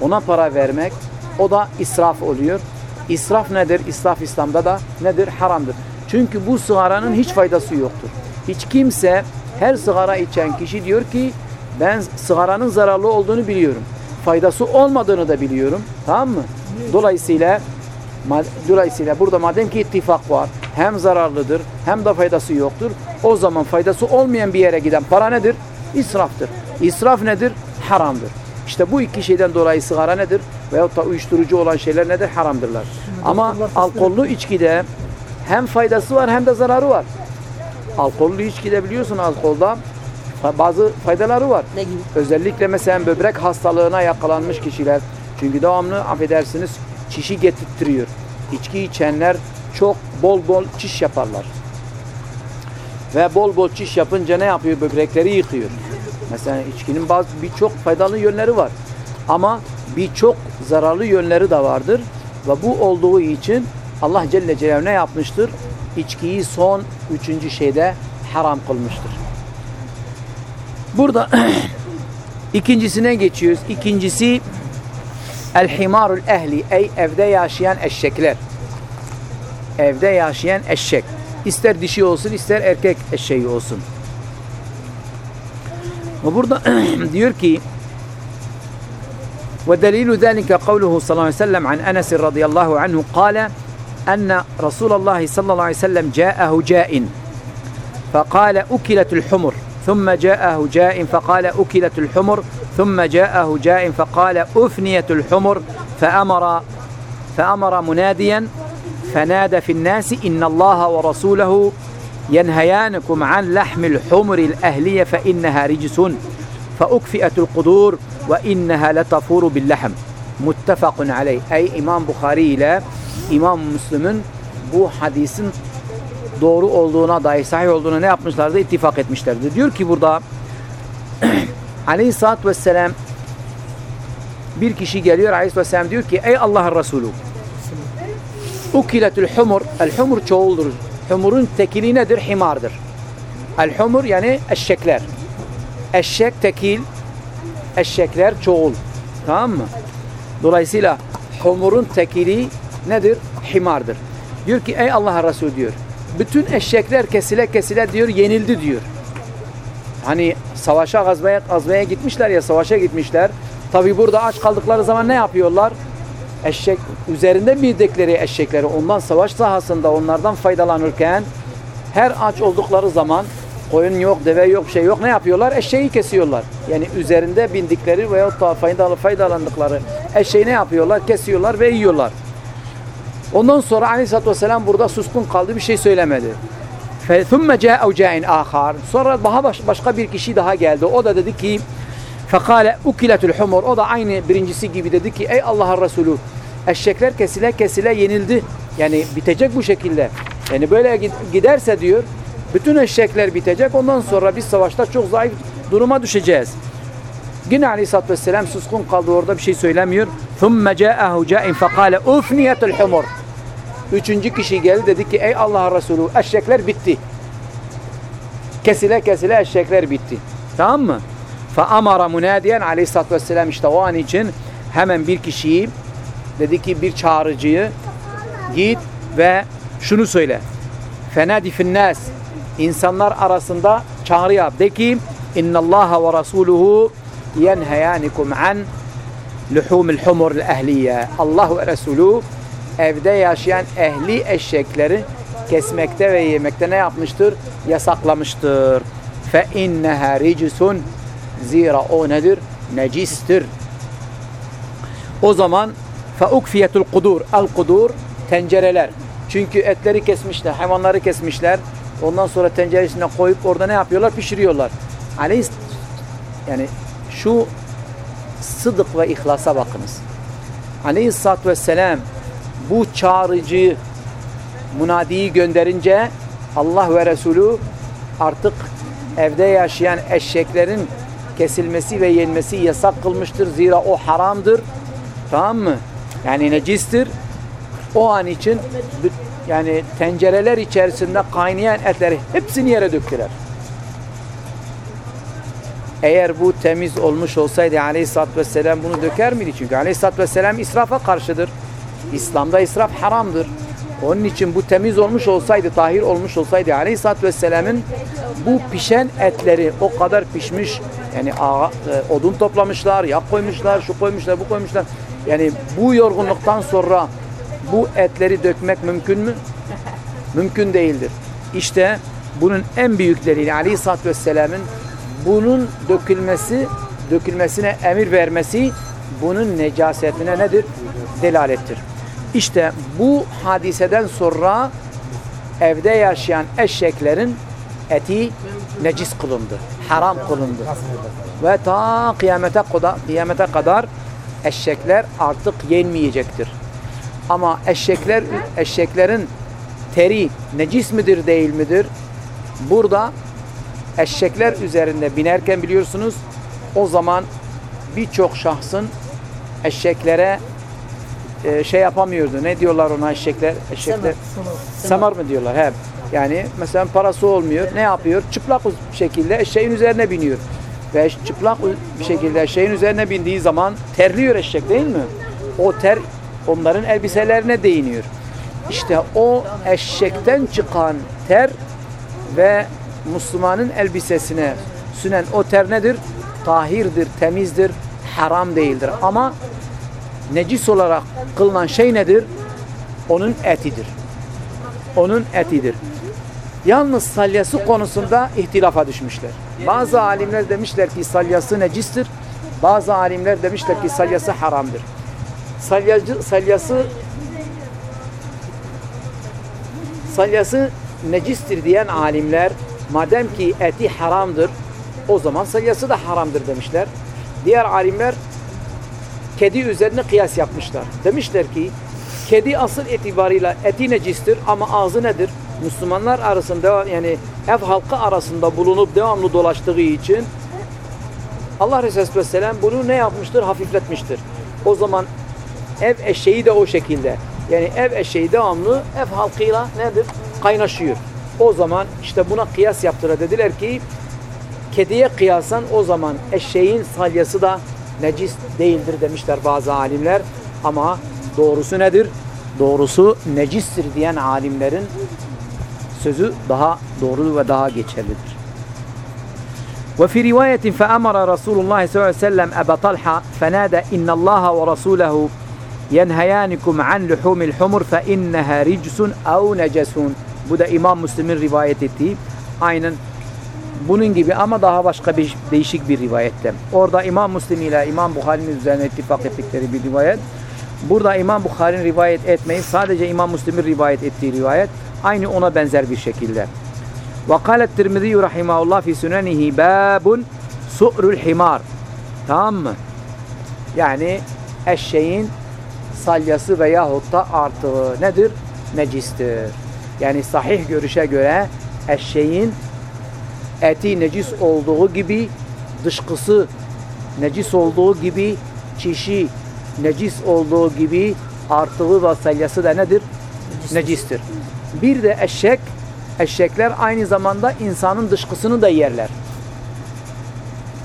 ona para vermek, o da israf oluyor. İsraf nedir? İsraf İslam'da da nedir? Haramdır. Çünkü bu sigaranın hiç faydası yoktur. Hiç kimse her sigara içen kişi diyor ki ben sigaranın zararlı olduğunu biliyorum. Faydası olmadığını da biliyorum. Tamam mı? Dolayısıyla dolayısıyla burada madem ki ittifak var, hem zararlıdır hem de faydası yoktur. O zaman faydası olmayan bir yere giden para nedir? İsraftır. İsraf nedir? Haramdır. İşte bu iki şeyden dolayı sigara nedir? Veyahut da uyuşturucu olan şeyler nedir? Haramdırlar. Ama alkollü içkide hem faydası var hem de zararı var. Alkollü içkide biliyorsun alkolda bazı faydaları var. Ne gibi? Özellikle mesela böbrek hastalığına yakalanmış kişiler Çünkü devamlı affedersiniz çişi getirtiyor. İçki içenler çok bol bol çiş yaparlar. Ve bol bol çiş yapınca ne yapıyor? Böbrekleri yıkıyor. Mesela içkinin bazı birçok faydalı yönleri var. Ama birçok zararlı yönleri de vardır. Ve bu olduğu için Allah Celle Celaluhu ne yapmıştır? İçkiyi son üçüncü şeyde haram kılmıştır. Burada ikincisine *clears throat* geçiyoruz. İkincisi el himarul ehli ey evde yaşayan eşekler. Evde yaşayan eşek. İster dişi olsun ister erkek eşeği olsun. Ve burada *clears throat* diyor ki ودليل ذلك قوله صلى الله عليه وسلم عن أنس رضي الله عنه قال أن رسول الله صلى الله عليه وسلم جاءه جاء فقال أكلت الحمر ثم جاءه جاء فقال أكلت الحمر ثم جاءه جاء فقال أفنيت الحمر فأمر فأمر مناديا فنادى في الناس إن الله ورسوله ينهيانكم عن لحم الحمر الأهلية فإنها رجس فأكفئت القدور وإنها لتفور باللحم متفق عليه أي İmam Bukhari ile İmam Müslim'in bu hadisin doğru olduğuna dair sahih olduğuna ne yapmışlardı? İttifak etmişlerdi. Diyor ki burada *clears throat* Aleyhisselatü Vesselam bir kişi geliyor Aleyhisselatü Vesselam diyor ki ey Allah'ın Resulü Ukiletül humur El humur çoğuldur. Humurun tekili nedir? Himardır. El humur yani eşekler. Eşek tekil eşekler çoğul. Tamam mı? Dolayısıyla humurun tekili nedir? Himardır. Diyor ki ey Allah'ın Resulü diyor. Bütün eşekler kesile kesile diyor yenildi diyor. Hani savaşa gazmaya, gazmaya gitmişler ya savaşa gitmişler. Tabi burada aç kaldıkları zaman ne yapıyorlar? Eşek üzerinde bildikleri eşekleri ondan savaş sahasında onlardan faydalanırken her aç oldukları zaman koyun yok, deve yok, şey yok ne yapıyorlar? Eşeği kesiyorlar. Yani üzerinde bindikleri veyahut da faydalı faydalandıkları eşeği ne yapıyorlar? Kesiyorlar ve yiyorlar. Ondan sonra Aleyhisselatü Vesselam burada suskun kaldı bir şey söylemedi. ثُمَّ جَاءَ اَوْجَاءٍ آخَرٍ Sonra daha baş, başka bir kişi daha geldi. O da dedi ki فَقَالَ اُكِلَتُ الْحُمُرِ O da aynı birincisi gibi dedi ki ey Allah'ın Resulü eşekler kesile kesile yenildi. Yani bitecek bu şekilde. Yani böyle giderse diyor bütün eşekler bitecek. Ondan sonra biz savaşta çok zayıf duruma düşeceğiz. Yine Aleyhisselatü Vesselam suskun kaldı orada bir şey söylemiyor. ثُمَّ جَاءَهُ جَاءٍ فَقَالَ اُفْنِيَةُ الْحُمُرِ Üçüncü kişi geldi dedi ki ey Allah Resulü eşekler bitti. Kesile kesile eşekler bitti. Tamam mı? Fa amara munadiyen aleyhissalatü vesselam işte o an için hemen bir kişiyi dedi ki bir çağrıcıyı git ve şunu söyle. Fenadi finnas insanlar arasında çağrı yap. De ki innallaha ve rasuluhu yenheyanikum an luhumil humuril ehliye. Allahu ve Resulü evde yaşayan ehli eşekleri kesmekte ve yemekte ne yapmıştır? Yasaklamıştır. Fe inneha ricisun zira o nedir? Necistir. O zaman fe ukfiyetul kudur. Al kudur tencereler. Çünkü etleri kesmişler, hayvanları kesmişler. Ondan sonra tenceresine koyup orada ne yapıyorlar? Pişiriyorlar. Aleyhis yani şu sıdık ve ihlasa bakınız. Aleyhisselatü Vesselam bu çağrıcı munadiyi gönderince Allah ve Resulü artık evde yaşayan eşeklerin kesilmesi ve yenmesi yasak kılmıştır. Zira o haramdır. Tamam mı? Yani necistir. O an için yani tencereler içerisinde kaynayan etleri hepsini yere döktüler. Eğer bu temiz olmuş olsaydı Aleyhisselatü Vesselam bunu döker miydi? Çünkü Aleyhisselatü Vesselam israfa karşıdır. İslam'da israf haramdır. Onun için bu temiz olmuş olsaydı, tahir olmuş olsaydı Aleyhisselatü Vesselam'ın bu pişen etleri o kadar pişmiş yani e, odun toplamışlar, yağ koymuşlar, şu koymuşlar, bu koymuşlar. Yani bu yorgunluktan sonra bu etleri dökmek mümkün mü? Mümkün değildir. İşte bunun en büyük delili Aleyhisselatü Vesselam'ın bunun dökülmesi, dökülmesine emir vermesi bunun necasetine nedir? Delalettir. İşte bu hadiseden sonra evde yaşayan eşeklerin eti necis kılındı. Haram kılındı. Ve ta kıyamete kadar, kıyamete kadar eşekler artık yenmeyecektir. Ama eşekler eşeklerin teri necis midir değil midir? Burada eşekler üzerinde binerken biliyorsunuz o zaman birçok şahsın eşeklere e, şey yapamıyordu. Ne diyorlar ona eşekler? Eşekler samar mı diyorlar? He. Yani mesela parası olmuyor. Ne yapıyor? Çıplak bir şekilde eşeğin üzerine biniyor. Ve çıplak bir şekilde eşeğin üzerine bindiği zaman terliyor eşek değil mi? O ter onların elbiselerine değiniyor. İşte o eşekten çıkan ter ve Müslümanın elbisesine sünen o ter nedir? Tahirdir, temizdir, haram değildir. Ama necis olarak kılınan şey nedir? Onun etidir. Onun etidir. Yalnız salyası konusunda ihtilafa düşmüşler. Bazı alimler demişler ki salyası necistir. Bazı alimler demişler ki salyası haramdır. Salyacı, salyası salyası necistir diyen alimler madem ki eti haramdır o zaman salyası da haramdır demişler. Diğer alimler kedi üzerine kıyas yapmışlar. Demişler ki kedi asıl itibarıyla eti necistir ama ağzı nedir? Müslümanlar arasında yani ev halkı arasında bulunup devamlı dolaştığı için Allah Resulü Aleyhisselam bunu ne yapmıştır? Hafifletmiştir. O zaman ev eşeği de o şekilde. Yani ev eşeği devamlı ev halkıyla nedir? Kaynaşıyor. O zaman işte buna kıyas yaptılar. Dediler ki kediye kıyasan o zaman eşeğin salyası da necis değildir demişler bazı alimler. Ama doğrusu nedir? Doğrusu necistir diyen alimlerin sözü daha doğru ve daha geçerlidir. وفي رواية فأمر رسول الله صلى الله عليه وسلم أبا طلحة فنادى إن الله ورسوله ينهيانكم عن لحوم الحمر فإنها رجس أو نجس Bu da İmam Müslim'in rivayet ettiği aynen bunun gibi ama daha başka bir değişik bir rivayette. Orada İmam Müslim ile İmam Bukhari'nin üzerine ittifak ettikleri bir rivayet. Burada İmam Bukhari'nin rivayet etmeyi sadece İmam Müslim'in rivayet ettiği rivayet aynı ona benzer bir şekilde. وقال الترمذي رحمه الله في سننه باب سؤر الحمار tamam mı? Yani eşeğin salyası veyahut da artığı nedir? Necistir. Yani sahih görüşe göre eşeğin eti necis olduğu gibi dışkısı necis olduğu gibi çişi necis olduğu gibi artığı ve salyası da nedir? Necistir. Bir de eşek eşekler aynı zamanda insanın dışkısını da yerler.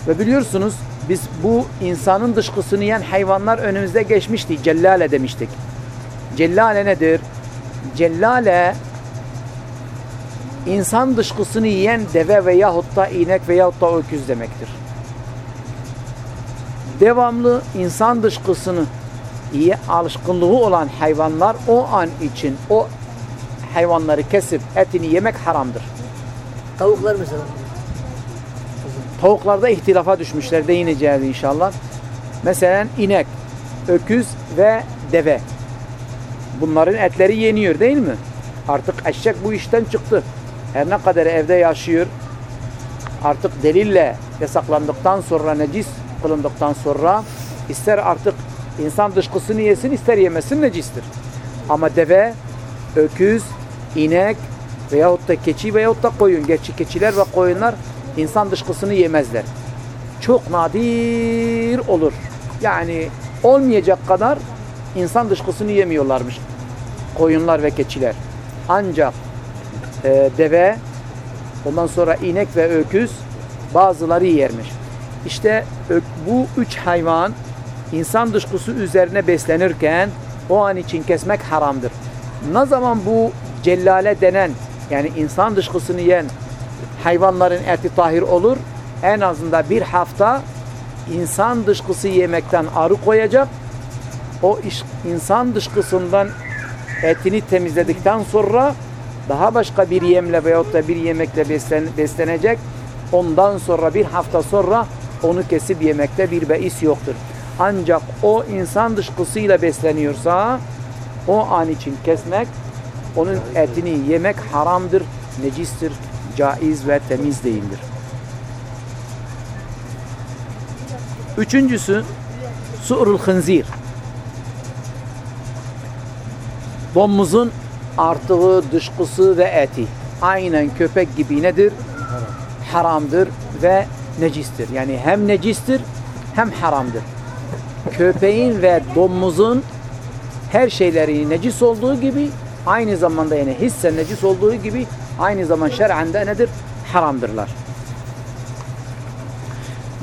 Ve biliyorsunuz biz bu insanın dışkısını yiyen hayvanlar önümüzde geçmişti. Cellale demiştik. Cellale nedir? Cellale insan dışkısını yiyen deve veyahut da inek veyahut da öküz demektir. Devamlı insan dışkısını iyi alışkınlığı olan hayvanlar o an için o hayvanları kesip etini yemek haramdır. Tavuklar mesela. Tavuklarda ihtilafa düşmüşler değineceğiz inşallah. Mesela inek, öküz ve deve. Bunların etleri yeniyor değil mi? Artık eşek bu işten çıktı. Her ne kadar evde yaşıyor, artık delille yasaklandıktan sonra, necis kılındıktan sonra ister artık insan dışkısını yesin, ister yemesin necistir. Ama deve, öküz, inek veyahut da keçi veyahut da koyun. Gerçi keçiler ve koyunlar insan dışkısını yemezler. Çok nadir olur. Yani olmayacak kadar insan dışkısını yemiyorlarmış koyunlar ve keçiler. Ancak e, deve, ondan sonra inek ve öküz bazıları yermiş. İşte bu üç hayvan insan dışkısı üzerine beslenirken o an için kesmek haramdır. Ne zaman bu cellale denen yani insan dışkısını yiyen hayvanların eti tahir olur? En azından bir hafta insan dışkısı yemekten arı koyacak. O iş, insan dışkısından etini temizledikten sonra daha başka bir yemle veyahut da bir yemekle beslen, beslenecek. Ondan sonra bir hafta sonra onu kesip yemekte bir beis yoktur. Ancak o insan dışkısıyla besleniyorsa o an için kesmek, onun etini yemek haramdır, necistir, caiz ve temiz değildir. Üçüncüsü Su'rul hınzir. Domuzun artığı, dışkısı ve eti. Aynen köpek gibi nedir? Haramdır ve necistir. Yani hem necistir hem haramdır. Köpeğin ve domuzun her şeyleri necis olduğu gibi aynı zamanda yani hissen necis olduğu gibi aynı zaman şer'en de nedir? Haramdırlar.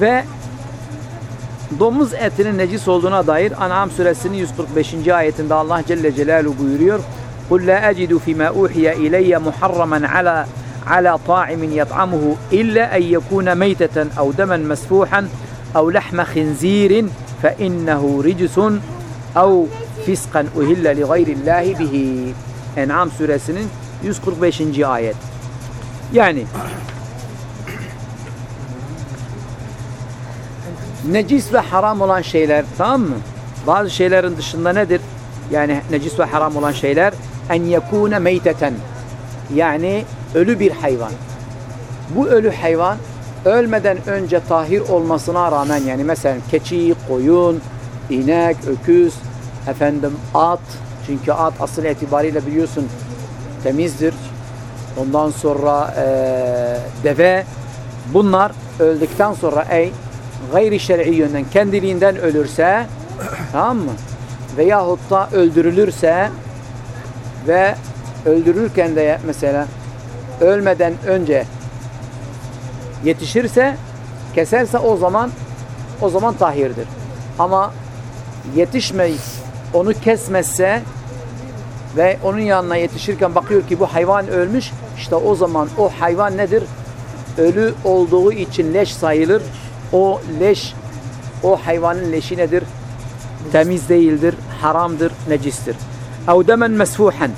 Ve domuz etinin necis olduğuna dair An'am suresinin 145. ayetinde Allah Celle Celaluhu buyuruyor. قل لا أجد فيما أوحي إلي محرما على على طاعم يطعمه إلا أن يكون ميتة أو دما مسفوحا أو لحم خنزير فإنه رجس أو فسقا أهل لغير الله به أنعام سورة سنين 145. آية يعني Necis ve haram olan şeyler tamam mı? Bazı şeylerin dışında nedir? Yani necis ve haram olan şeyler en yekune meyteten yani ölü bir hayvan. Bu ölü hayvan ölmeden önce tahir olmasına rağmen yani mesela keçi, koyun, inek, öküz, efendim at çünkü at asıl itibariyle biliyorsun temizdir. Ondan sonra eee, deve bunlar öldükten sonra ey gayri şer'i yönden kendiliğinden ölürse tamam mı? Veyahut da öldürülürse ve öldürürken de mesela ölmeden önce yetişirse keserse o zaman o zaman tahirdir. Ama yetişmeyip onu kesmezse ve onun yanına yetişirken bakıyor ki bu hayvan ölmüş işte o zaman o hayvan nedir? Ölü olduğu için leş sayılır. O leş o hayvanın leşi nedir? Temiz değildir, haramdır, necistir. اَوْ دَمًا مَسْفُوحًا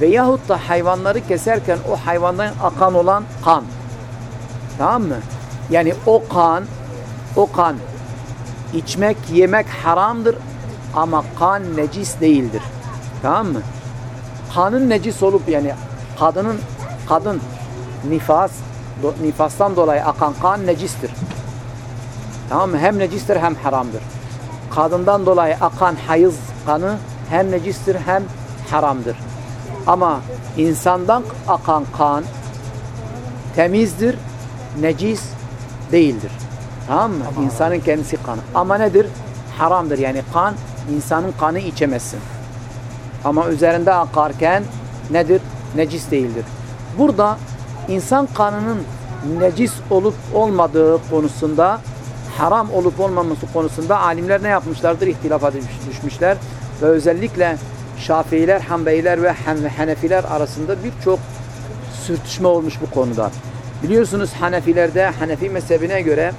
Veyahut da hayvanları keserken o hayvandan akan olan kan. Tamam mı? Yani o kan, o kan içmek, yemek haramdır ama kan necis değildir. Tamam mı? Kanın necis olup yani kadının kadın nifas do, nifastan dolayı akan kan necistir. Tamam mı? Hem necistir hem haramdır. Kadından dolayı akan hayız kanı hem necistir hem haramdır. Ama insandan akan kan temizdir, necis değildir. Tamam mı? İnsanın kendisi kanı. Ama nedir? Haramdır. Yani kan, insanın kanı içemezsin. Ama üzerinde akarken nedir? Necis değildir. Burada insan kanının necis olup olmadığı konusunda haram olup olmaması konusunda alimler ne yapmışlardır? İhtilafa düş- düşmüşler. Ve özellikle Şafiiler, Hanbeliler ve Han- Hanefiler arasında birçok sürtüşme olmuş bu konuda. Biliyorsunuz Hanefilerde, Hanefi mezhebine göre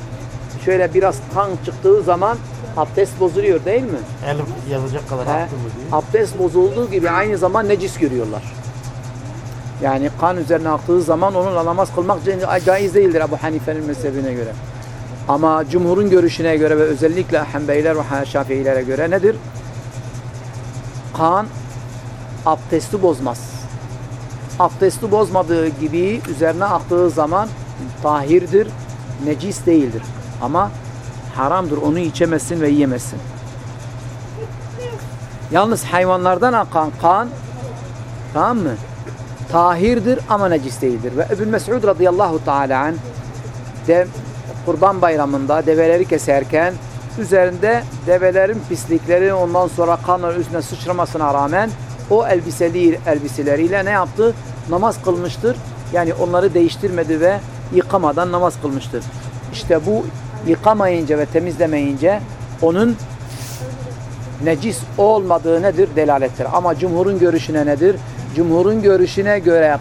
şöyle biraz kan çıktığı zaman abdest bozuluyor değil mi? El yazacak kadar He, abdest bozulduğu gibi aynı zaman necis görüyorlar. Yani kan üzerine aktığı zaman onunla namaz kılmak ca- caiz değildir Ebu Hanife'nin mezhebine göre. Ama cumhurun görüşüne göre ve özellikle Hanbeliler ve Şafiilere göre nedir? Kan abdesti bozmaz. Abdesti bozmadığı gibi üzerine aktığı zaman tahirdir, necis değildir. Ama haramdır, onu içemezsin ve yiyemezsin. Yalnız hayvanlardan akan kan tamam mı? Tahirdir ama necis değildir. Ve Ebu Mes'ud radıyallahu teala de kurban bayramında develeri keserken üzerinde develerin pislikleri ondan sonra kanların üstüne sıçramasına rağmen o elbiseli elbiseleriyle ne yaptı? Namaz kılmıştır. Yani onları değiştirmedi ve yıkamadan namaz kılmıştır. İşte bu yıkamayınca ve temizlemeyince onun necis olmadığı nedir? Delalettir. Ama cumhurun görüşüne nedir? Cumhurun görüşüne göre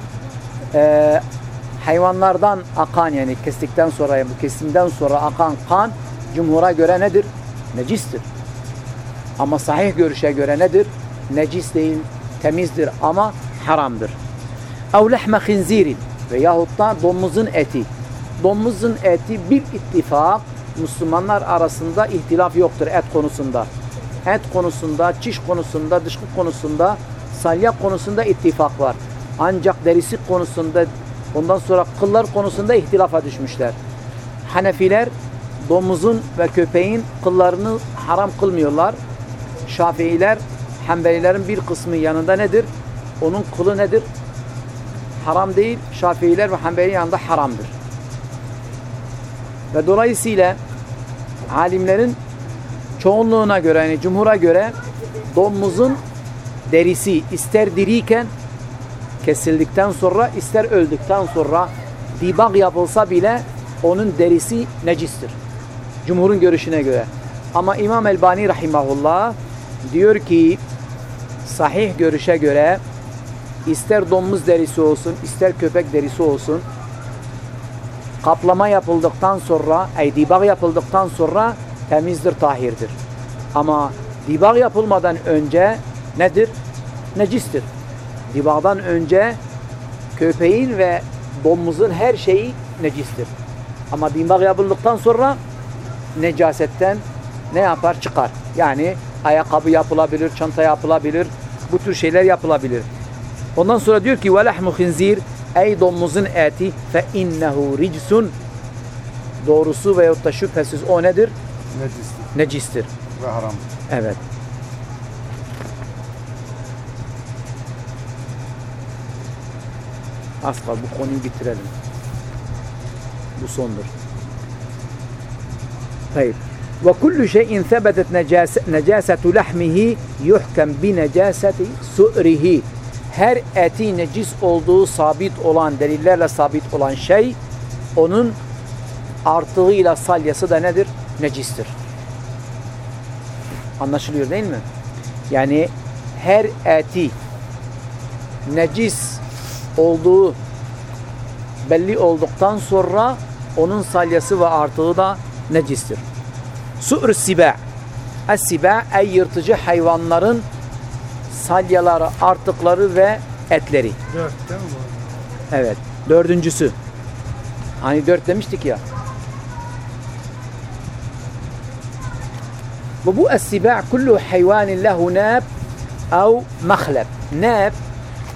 e, hayvanlardan akan yani kestikten sonra bu kesimden sonra akan kan cumhura göre nedir? Necistir. Ama sahih görüşe göre nedir? Necis değil, temizdir ama haramdır. اَوْ لَحْمَ خِنْزِيرٍ veyahut da domuzun eti. Domuzun eti bir ittifak Müslümanlar arasında ihtilaf yoktur et konusunda. Et konusunda, çiş konusunda, dışkı konusunda, salya konusunda ittifak var. Ancak derisi konusunda, ondan sonra kıllar konusunda ihtilafa düşmüşler. Hanefiler domuzun ve köpeğin kıllarını haram kılmıyorlar. Şafiiler, Hanbelilerin bir kısmı yanında nedir? Onun kılı nedir? Haram değil. Şafiiler ve Hanbeli yanında haramdır. Ve dolayısıyla alimlerin çoğunluğuna göre yani cumhura göre domuzun derisi ister diriyken kesildikten sonra ister öldükten sonra dibak yapılsa bile onun derisi necistir. Cumhurun görüşüne göre. Ama İmam Elbani rahimahullah diyor ki sahih görüşe göre ister domuz derisi olsun ister köpek derisi olsun kaplama yapıldıktan sonra ey dibak yapıldıktan sonra temizdir, tahirdir. Ama dibak yapılmadan önce nedir? Necistir. Dibaktan önce köpeğin ve domuzun her şeyi necistir. Ama dibak yapıldıktan sonra necasetten ne yapar? Çıkar. Yani ayakkabı yapılabilir, çanta yapılabilir, bu tür şeyler yapılabilir. Ondan sonra diyor ki وَلَحْمُ خِنْزِيرٍ Ey domuzun eti fe innehu ricsun doğrusu veyahut da şüphesiz o nedir? Necistir Necistir. ve haram. Evet. Az kal bu konuyu bitirelim. Bu sondur. Hayır. Ve kullu şeyin sebetet necasetu lahmihi yuhkem bi necaseti. Her eti necis olduğu sabit olan, delillerle sabit olan şey onun artığıyla salyası da nedir? Necistir. Anlaşılıyor değil mi? Yani her eti necis olduğu belli olduktan sonra onun salyası ve artığı da necistir. Su'r siba. Es-siba ey yırtıcı hayvanların salyaları, artıkları ve etleri. Dört değil mi bu? Evet. Dördüncüsü. Hani dört demiştik ya. Ve bu es-siba kullu hayvanin lehu nab au mahleb. Nab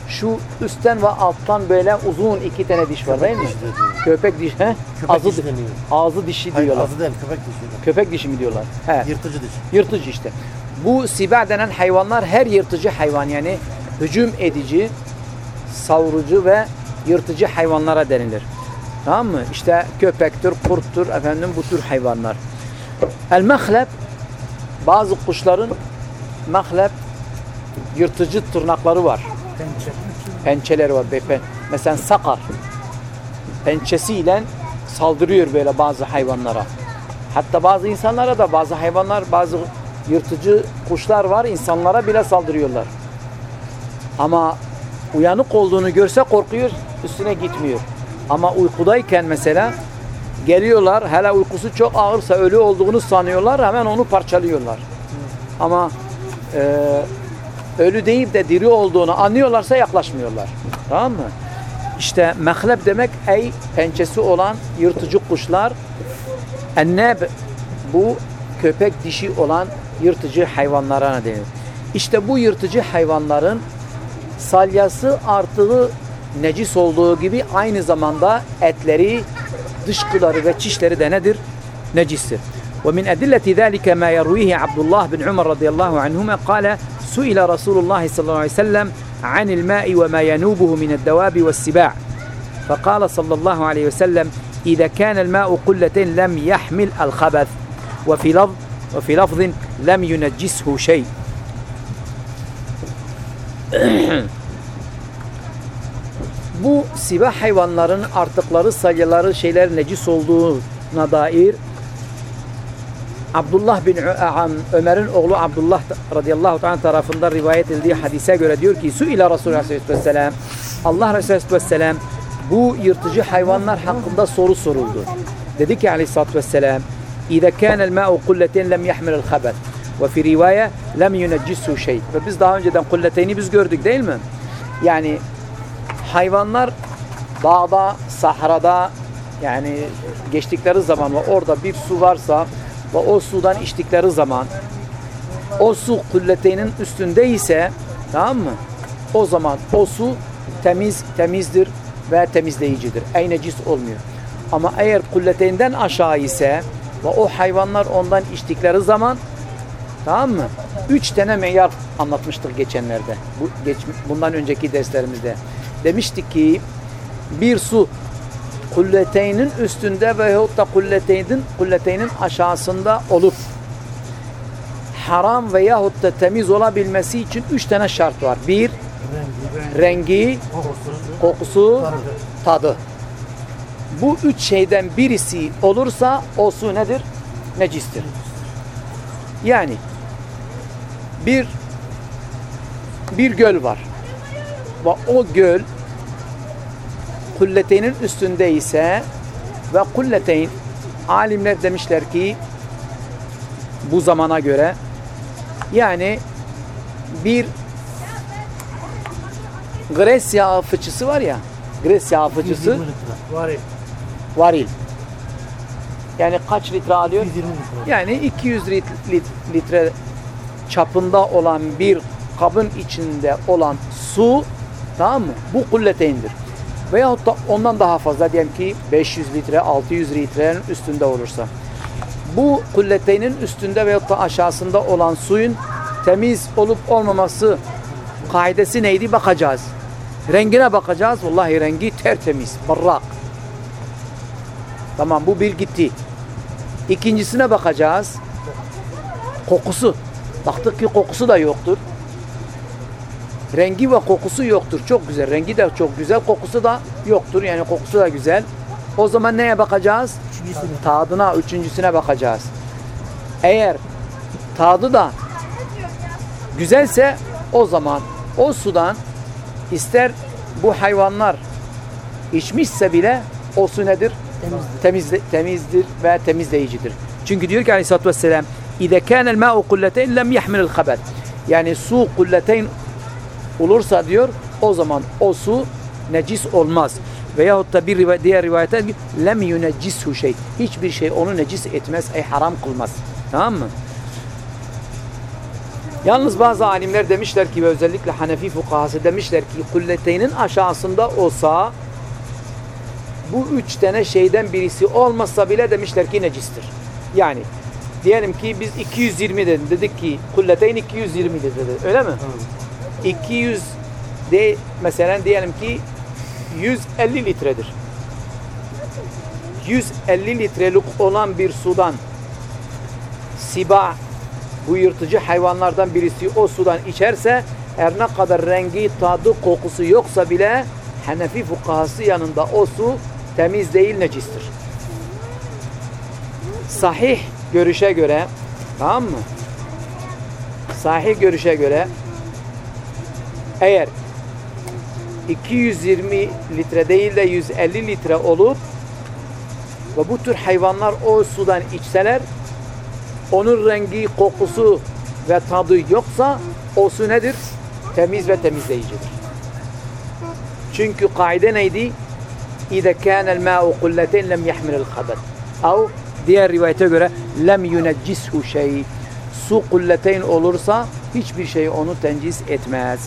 şu üstten ve alttan böyle uzun iki tane diş var değil mi? dişi diyor. Köpek diş. He? Köpek Ağzı, dişi deniyor. ağzı dişi Hayır diyorlar. azı değil köpek dişi. Köpek dişi mi diyorlar? He. Yırtıcı diş. Yırtıcı işte. Bu siba denen hayvanlar her yırtıcı hayvan yani hücum edici, savurucu ve yırtıcı hayvanlara denilir. Tamam mı? İşte köpektir, kurttur, efendim bu tür hayvanlar. El mehleb bazı kuşların mehleb yırtıcı tırnakları var. Pençe. Pençeleri var. Pen Mesela sakar. Pençesiyle saldırıyor böyle bazı hayvanlara. Hatta bazı insanlara da bazı hayvanlar, bazı yırtıcı kuşlar var. insanlara bile saldırıyorlar. Ama uyanık olduğunu görse korkuyor, üstüne gitmiyor. Ama uykudayken mesela geliyorlar, hele uykusu çok ağırsa ölü olduğunu sanıyorlar, hemen onu parçalıyorlar. Ama e, ölü deyip de diri olduğunu anlıyorlarsa yaklaşmıyorlar. Tamam mı? İşte mehleb demek ey pençesi olan yırtıcı kuşlar. Enneb bu köpek dişi olan yırtıcı hayvanlara denir. İşte bu yırtıcı hayvanların salyası artığı necis olduğu gibi aynı zamanda etleri, dışkıları ve çişleri de nedir? Necistir. ومن أدلة ذلك ما يرويه عبد الله بن عمر رضي الله عنهما قال سئل رسول الله صلى الله عليه وسلم عن الماء وما ينوبه من الدواب والسباع. فقال صلى الله عليه وسلم إذا كان الماء قلتين لم يحمل الخبث وفي لفظ وفي لفظ لم ينجسه شيء. *clears throat* Bu sibah hayvanların artıkları, salyaları, şeyler necis olduğuna dair Abdullah bin Ömer'in oğlu Abdullah radıyallahu ta'ala tarafından rivayet edildiği hadise göre diyor ki Su ila Resulü aleyhisselatü vesselam Allah Resulü aleyhisselatü vesselam bu yırtıcı hayvanlar hakkında soru soruldu. Dedi ki aleyhisselatü vesselam İza kânel mâ'u kulletin lem yahmilel habet ve fi rivaya lem yuneccissu şey. Ve biz daha önceden kulleteyni biz gördük değil mi? Yani hayvanlar dağda, sahrada yani geçtikleri zaman orada bir su varsa ve o sudan içtikleri zaman o su kulleteynin üstünde ise tamam mı? O zaman o su temiz temizdir ve temizleyicidir. Ey necis olmuyor. Ama eğer kulleteyinden aşağı ise ve o hayvanlar ondan içtikleri zaman tamam mı? Üç tane meyar anlatmıştık geçenlerde. Bu geç, bundan önceki derslerimizde. Demiştik ki bir su kulleteynin üstünde veyahut da kulleteynin, kulleteynin aşağısında olup haram veyahut da temiz olabilmesi için üç tane şart var. Bir, Rengi, kokusu, tadı. Bu üç şeyden birisi olursa o su nedir? Necistir. Yani bir bir göl var. Ve o göl kulleteynin üstünde ise ve kulleteyn alimler demişler ki bu zamana göre yani bir gres yağı fıçısı var ya gres yağı fıçısı 120 litre. Var ya. varil. Yani kaç litre alıyor? 120 litre. Yani 200 lit- lit- litre çapında olan bir kabın içinde olan su tamam mı? Bu kulleteyindir. Veyahut da ondan daha fazla diyelim ki 500 litre, 600 litrenin üstünde olursa. Bu kulleteynin üstünde veyahut da aşağısında olan suyun temiz olup olmaması kaidesi neydi? Bakacağız. Rengine bakacağız. Vallahi rengi tertemiz, berrak. Tamam bu bir gitti. İkincisine bakacağız. Kokusu. Baktık ki kokusu da yoktur Rengi ve kokusu yoktur. Çok güzel. Rengi de çok güzel. Kokusu da yoktur. Yani kokusu da güzel. O zaman neye bakacağız? Üçüncüsüne. Tadına, üçüncüsüne bakacağız. Eğer tadı da güzelse o zaman o sudan ister bu hayvanlar içmişse bile o su nedir? Temizdir. Temiz, temizdir ve temizleyicidir. Çünkü diyor ki aleyhissalatü vesselam اِذَا كَانَ الْمَاءُ قُلَّتَيْنْ لَمْ يَحْمِلِ الْخَبَثِ Yani su kulleteyn olursa diyor o zaman o su necis olmaz. Veyahut da bir riva- diğer rivayete lem yuneccishu şey. Hiçbir şey onu necis etmez, ey haram kılmaz. Tamam mı? Yalnız bazı alimler demişler ki ve özellikle Hanefi fukahası demişler ki kulleteynin aşağısında olsa bu üç tane şeyden birisi olmasa bile demişler ki necistir. Yani diyelim ki biz 220 dedik, dedik ki kulleteyn 220 dedi. Öyle mi? 200 de mesela diyelim ki 150 litredir. 150 litrelik olan bir sudan siba bu yırtıcı hayvanlardan birisi o sudan içerse her ne kadar rengi, tadı, kokusu yoksa bile Hanefi fukahası yanında o su temiz değil, necistir. Sahih görüşe göre tamam mı? Sahih görüşe göre eğer 220 litre değil de 150 litre olup ve bu tür hayvanlar o sudan içseler onun rengi, kokusu ve tadı yoksa o su nedir? Temiz ve temizleyicidir. Çünkü kaide neydi? İze kânel mâ'u kulleten lem yahmilel habet. Av diğer rivayete göre lem yuneccishu şey. Su kulleteyn olursa hiçbir şey onu tencis etmez.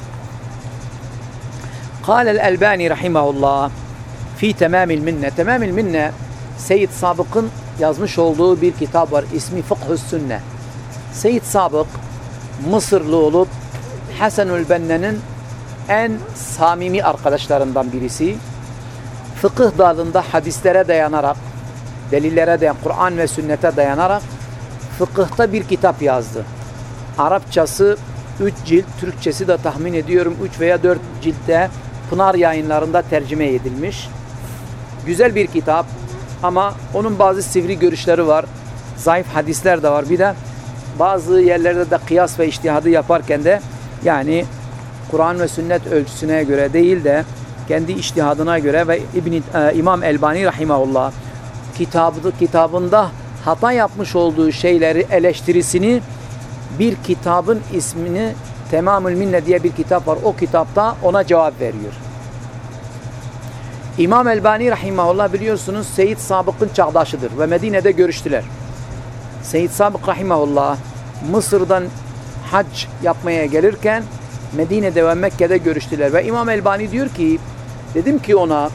قال الألباني رحمه الله في تمام المنة تمام المنة Seyyid Sabık'ın yazmış olduğu bir kitap var. İsmi Fıkhü Sünne. Seyyid Sabık Mısırlı olup Hasanül Benne'nin en samimi arkadaşlarından birisi. Fıkıh dalında hadislere dayanarak, delillere dayan, Kur'an ve sünnete dayanarak fıkıhta bir kitap yazdı. Arapçası 3 cilt, Türkçesi de tahmin ediyorum 3 veya 4 ciltte Pınar yayınlarında tercüme edilmiş. Güzel bir kitap ama onun bazı sivri görüşleri var. Zayıf hadisler de var. Bir de bazı yerlerde de kıyas ve iştihadı yaparken de yani Kur'an ve sünnet ölçüsüne göre değil de kendi iştihadına göre ve İbn e, İmam Elbani rahimahullah kitabı kitabında hata yapmış olduğu şeyleri eleştirisini bir kitabın ismini Temamül Minne diye bir kitap var. O kitapta ona cevap veriyor. İmam Elbani Rahimahullah biliyorsunuz Seyyid Sabık'ın çağdaşıdır ve Medine'de görüştüler. Seyyid Sabık Rahimahullah Mısır'dan hac yapmaya gelirken Medine'de ve Mekke'de görüştüler ve İmam Elbani diyor ki dedim ki ona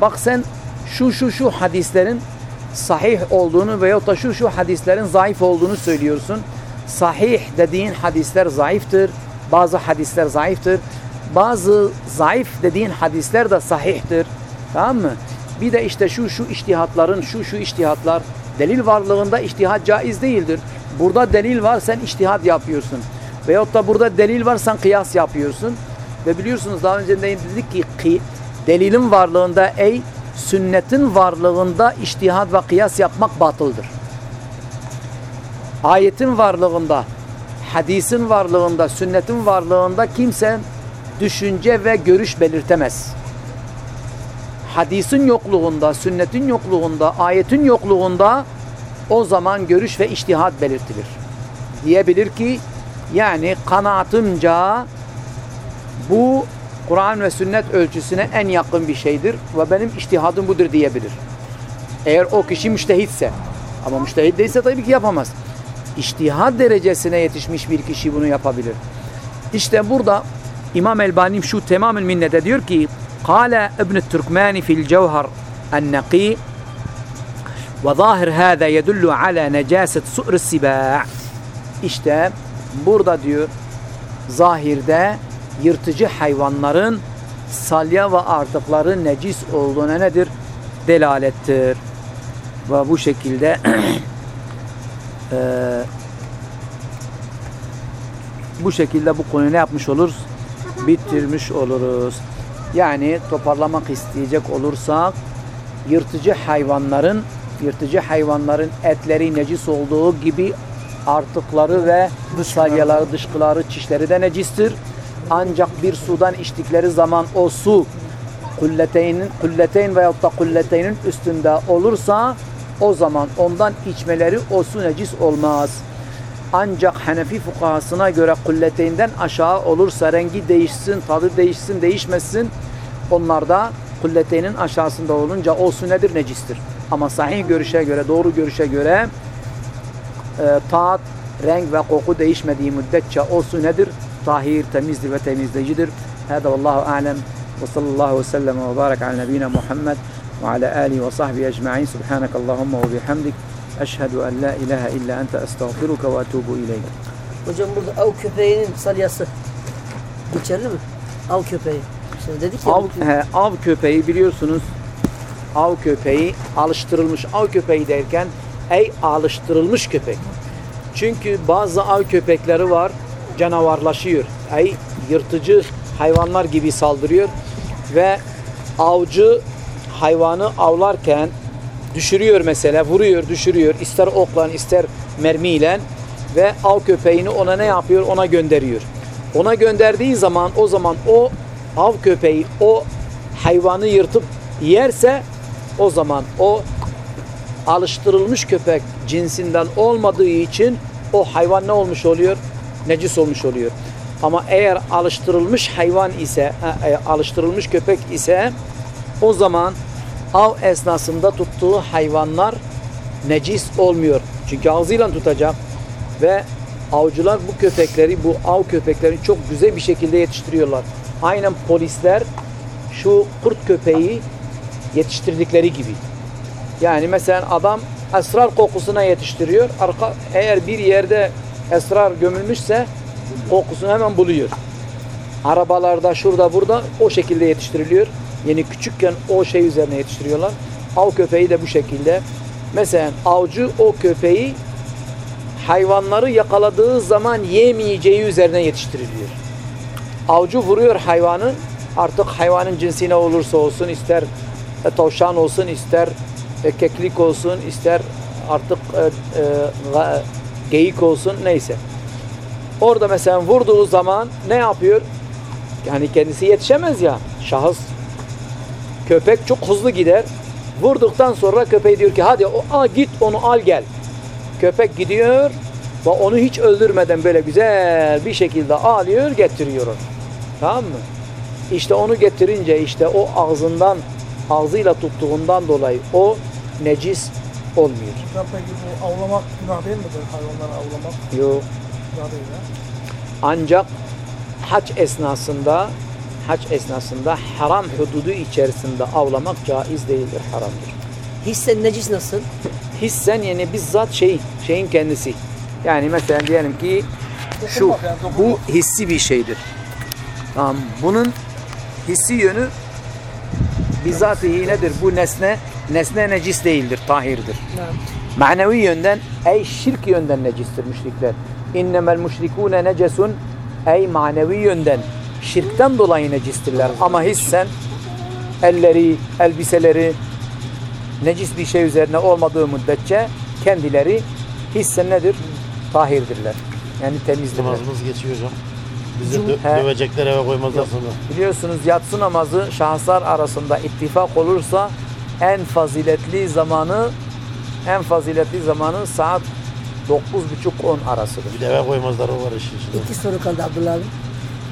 bak sen şu şu şu hadislerin sahih olduğunu veyahut da şu şu hadislerin zayıf olduğunu söylüyorsun. Sahih dediğin hadisler zayıftır. Bazı hadisler zayıftır. Bazı zayıf dediğin hadisler de sahihtir. Tamam mı? Bir de işte şu şu iştihatların şu şu iştihatlar delil varlığında iştihat caiz değildir. Burada delil var sen iştihat yapıyorsun. Veyahut da burada delil var sen kıyas yapıyorsun. Ve biliyorsunuz daha önce de dedik ki delilin varlığında ey sünnetin varlığında iştihat ve kıyas yapmak batıldır. Ayetin varlığında, hadisin varlığında, sünnetin varlığında kimse düşünce ve görüş belirtemez. Hadisin yokluğunda, sünnetin yokluğunda, ayetin yokluğunda o zaman görüş ve iştihat belirtilir. Diyebilir ki yani kanaatimce bu Kur'an ve sünnet ölçüsüne en yakın bir şeydir ve benim iştihadım budur diyebilir. Eğer o kişi müştehitse. Ama müştehit değilse tabii ki yapamaz. İçtihad derecesine yetişmiş bir kişi bunu yapabilir. İşte burada İmam Elbani şu tamamen minnete diyor ki Kale İbn Türkmani fil Cevher en-Naqi ve zahir hâzâ yedullu ala necâset su'r sibâ. İşte burada diyor zahirde yırtıcı hayvanların salya ve artıkları necis olduğuna nedir? Delalettir. Ve bu şekilde *clears throat* eee, bu şekilde bu konuyu ne yapmış oluruz? Bitirmiş oluruz. Yani toparlamak isteyecek olursak yırtıcı hayvanların yırtıcı hayvanların etleri necis olduğu gibi artıkları ve salyaları, dışkıları, çişleri de necistir. Ancak bir sudan içtikleri zaman o su kulleteynin, kulleteyn veyahut da kulleteynin üstünde olursa o zaman ondan içmeleri o su necis olmaz. Ancak Hanefi fukahasına göre kulleteyinden aşağı olursa rengi değişsin, tadı değişsin, değişmesin. Onlar da kulleteynin aşağısında olunca o su nedir? Necistir. Ama sahih görüşe göre, doğru görüşe göre e, tat, renk ve koku değişmediği müddetçe o su nedir? Tahir, temizdir ve temizleyicidir. Hâdâ vallahu alem ve sallallahu ve sellem ve barak ala nebine Muhammed ve sahbihi ecma'in. Subhaneke Allahumma ve bihamdik. Eşhedü en la ilahe illa ente estağfiruke ve etubu ileyk. Hocam burada av köpeğinin salyası geçerli mi? Av köpeği. Şimdi dedik ya. Av, he, av köpeği biliyorsunuz av köpeği alıştırılmış av köpeği derken ey alıştırılmış köpek. Çünkü bazı av köpekleri var canavarlaşıyor. Ey yırtıcı hayvanlar gibi saldırıyor ve avcı hayvanı avlarken düşürüyor mesela vuruyor düşürüyor ister okla ister mermiyle ve av köpeğini ona ne yapıyor ona gönderiyor. Ona gönderdiği zaman o zaman o av köpeği o hayvanı yırtıp yerse o zaman o alıştırılmış köpek cinsinden olmadığı için o hayvan ne olmuş oluyor? Necis olmuş oluyor. Ama eğer alıştırılmış hayvan ise, e, e, alıştırılmış köpek ise o zaman av esnasında tuttuğu hayvanlar necis olmuyor. Çünkü ağzıyla tutacak ve avcılar bu köpekleri, bu av köpeklerini çok güzel bir şekilde yetiştiriyorlar. Aynen polisler şu kurt köpeği yetiştirdikleri gibi. Yani mesela adam esrar kokusuna yetiştiriyor. Arka, eğer bir yerde esrar gömülmüşse kokusunu hemen buluyor. Arabalarda şurada burada o şekilde yetiştiriliyor. Yeni küçükken o şey üzerine yetiştiriyorlar. Av köpeği de bu şekilde. Mesela avcı o köpeği hayvanları yakaladığı zaman yemeyeceği üzerine yetiştiriliyor. Avcı vuruyor hayvanı. Artık hayvanın cinsi ne olursa olsun ister e, tavşan olsun ister e, keklik olsun ister artık e, e, geyik olsun neyse. Orada mesela vurduğu zaman ne yapıyor? Yani kendisi yetişemez ya. Şahıs köpek çok hızlı gider. Vurduktan sonra köpeği diyor ki hadi o, al git onu al gel. Köpek gidiyor ve onu hiç öldürmeden böyle güzel bir şekilde alıyor getiriyor onu. Tamam mı? İşte onu getirince işte o ağzından ağzıyla tuttuğundan dolayı o necis olmuyor. Peki bu avlamak günah değil midir? Hayvanları avlamak Yok. günah değil ha? Ancak hac esnasında hac esnasında haram hududu içerisinde avlamak caiz değildir, haramdır. Hissen necis nasıl? Hissen yani bizzat şey, şeyin kendisi. Yani mesela diyelim ki şu, bu hissi bir şeydir. Tamam, bunun hissi yönü bizzatihi nedir? Bu nesne, nesne necis değildir, tahirdir. Manevi yönden, ey şirk yönden necistir müşrikler. İnnemel müşrikûne necesun, ey manevi yönden, şirkten dolayı necistirler. Ama hissen, elleri, elbiseleri, necis bir şey üzerine olmadığı müddetçe kendileri hissen nedir? Tahirdirler. Yani temizdirler. Namazımız geçiyor hocam. Bizi dö- dövecekler eve koymazlar sonra. Biliyorsunuz yatsı namazı şahıslar arasında ittifak olursa en faziletli zamanı en faziletli zamanı saat 9.30-10 arasıdır. Bir de eve koymazlar o var işin içinde. İki soru kaldı Abdullah abi.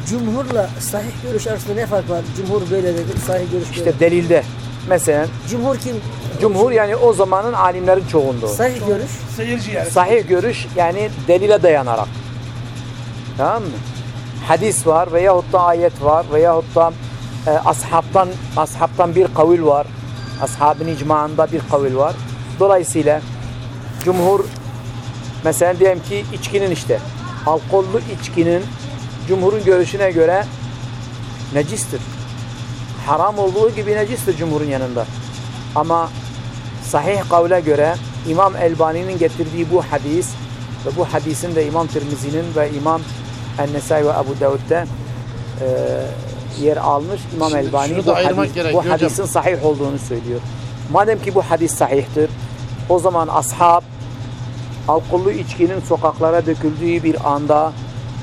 Cumhurla sahih görüş arasında ne fark var? Cumhur böyle dedi, sahih görüş böyle. İşte delilde mesela Cumhur kim? cumhur yani o zamanın alimlerin çoğunluğu. Sahih görüş. Seyirci yani. Sahih görüş yani delile dayanarak. Tamam mı? Hadis var veyahut da ayet var veyahut da e, ashabtan ashabtan bir kavil var. Ashabın icmaında bir kavil var. Dolayısıyla cumhur mesela diyelim ki içkinin işte alkollü içkinin cumhurun görüşüne göre necistir. Haram olduğu gibi necistir cumhurun yanında. Ama sahih kavle göre İmam Elbani'nin getirdiği bu hadis ve bu hadisin de İmam Tirmizi'nin ve İmam En-Nesai ve Ebu Davud'da e, yer almış. İmam Şimdi Elbani bu, hadis, bu hadisin sahih olduğunu söylüyor. Madem ki bu hadis sahihtir, o zaman ashab alkollü içkinin sokaklara döküldüğü bir anda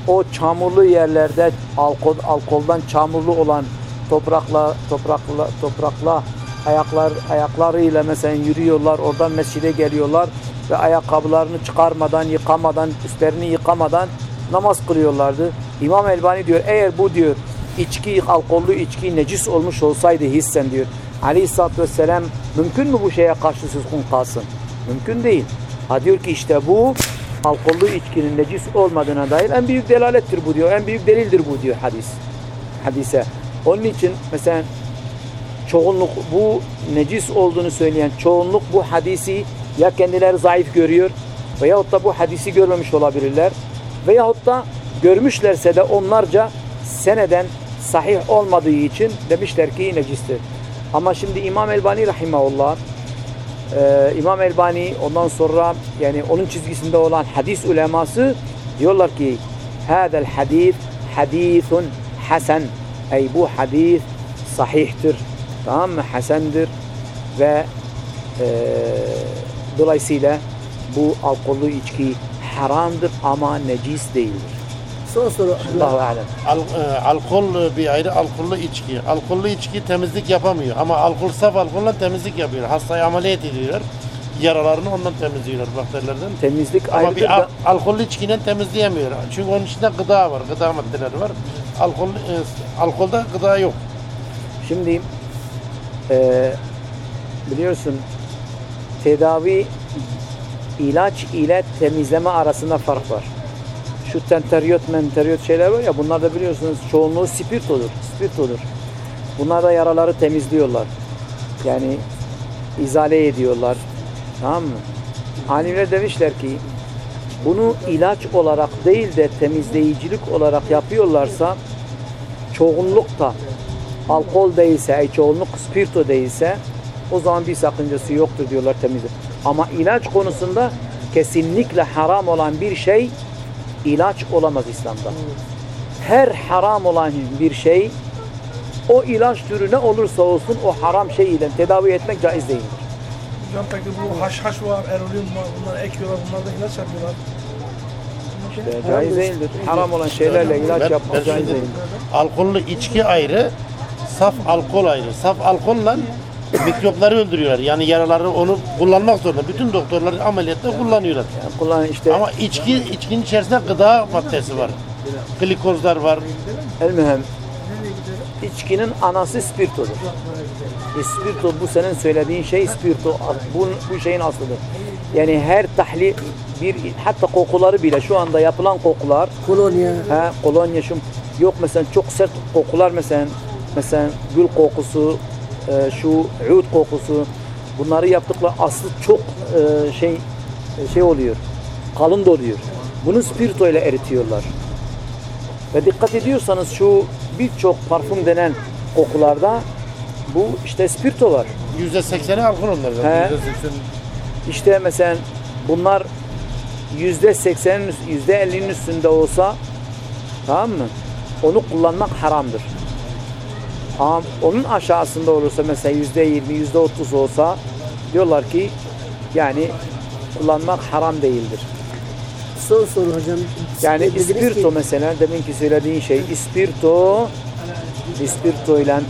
o çamurlu yerlerde alkol, alkoldan çamurlu olan toprakla toprakla toprakla ayaklar ayaklarıyla mesela yürüyorlar oradan mescide geliyorlar ve ayakkabılarını çıkarmadan yıkamadan üstlerini yıkamadan namaz kılıyorlardı. İmam Elbani diyor eğer bu diyor içki alkollü içki necis olmuş olsaydı hissen diyor. Aleyhisselatü Vesselam mümkün mü bu şeye karşı suskun kalsın? Mümkün değil. Ha diyor ki işte bu alkollü içkinin necis olmadığına dair en büyük delalettir bu diyor. En büyük delildir bu diyor hadis. Hadise. Onun için mesela çoğunluk bu necis olduğunu söyleyen çoğunluk bu hadisi ya kendileri zayıf görüyor veyahut da bu hadisi görmemiş olabilirler veyahut da görmüşlerse de onlarca seneden sahih olmadığı için demişler ki necistir. Ama şimdi İmam Elbani rahimahullah ee, İmam Elbani ondan sonra yani onun çizgisinde olan hadis uleması diyorlar ki hadel hadis hadisun hasen ey bu hadis sahihtir tamam mı hasendir ve e, dolayısıyla bu alkollü içki haramdır ama necis değildir. Son soru. Allahu alem. Al, e, alkol bir ayrı, alkollü içki. Alkollü içki temizlik yapamıyor ama alkol saf alkolle temizlik yapıyor. Hastayı ameliyat ediyorlar. Yaralarını ondan temizliyorlar bakterilerden. Temizlik Ama ayrıdır bir al, da alkollü içkiden temizleyemiyor. Çünkü onun içinde gıda var, gıda maddeleri var. Alkol, e, alkolde gıda yok. Şimdi e, biliyorsun tedavi ilaç ile temizleme arasında fark var. Şu tenteryot menteryot şeyler var ya bunlar da biliyorsunuz çoğunluğu spirtodur. Spirtodur. Bunlar da yaraları temizliyorlar. Yani izale ediyorlar. Tamam mı? Alimler demişler ki bunu ilaç olarak değil de temizleyicilik olarak yapıyorlarsa çoğunlukta alkol değilse, çoğunluk spirto değilse o zaman bir sakıncası yoktur diyorlar temizlik. Ama ilaç konusunda kesinlikle haram olan bir şey ilaç olamaz İslam'da. Her haram olan bir şey o ilaç türü ne olursa olsun o haram şey ile tedavi etmek caiz değildir. Hocam peki bu haşhaş var, erorin var, bunları ekiyorlar, bunlar da ilaç yapıyorlar. İşte caiz değildir. Haram olan şeylerle ilaç Ben- yapmak ben caiz değildir. Alkollü içki ayrı, saf alkol ayrı. Saf alkolle mikropları öldürüyorlar. Yani yaraları onu kullanmak zorunda. Bütün doktorlar ameliyatta kullanıyorlar. Yani kullan işte Ama içki içkinin içerisinde gıda maddesi var. Glikozlar var. el mühim içkinin anası spirtodur. E, spirto bu senin söylediğin şey spirto bu, bu şeyin aslıdır. Yani her tahlil bir hatta kokuları bile şu anda yapılan kokular Kolonya. Ha, kolonya şu yok mesela çok sert kokular mesela mesela gül kokusu, e, şu ud kokusu bunları yaptıkları aslı çok e, şey e, şey oluyor. Kalın doluyor. Bunu spirito ile eritiyorlar. Ve dikkat ediyorsanız şu birçok parfüm denen kokularda bu işte spirito var. Yüzde sekseni alkol onlar He. zaten. Yüzde seksen. İşte mesela bunlar yüzde seksenin, yüzde ellinin üstünde olsa tamam mı? Onu kullanmak haramdır. Ama onun aşağısında olursa mesela yüzde yirmi, yüzde otuz olsa diyorlar ki yani kullanmak haram değildir. Son soru hocam. Yani Dediniz ki- ispirto mesela deminki söylediğin şey ispirto ispirto ile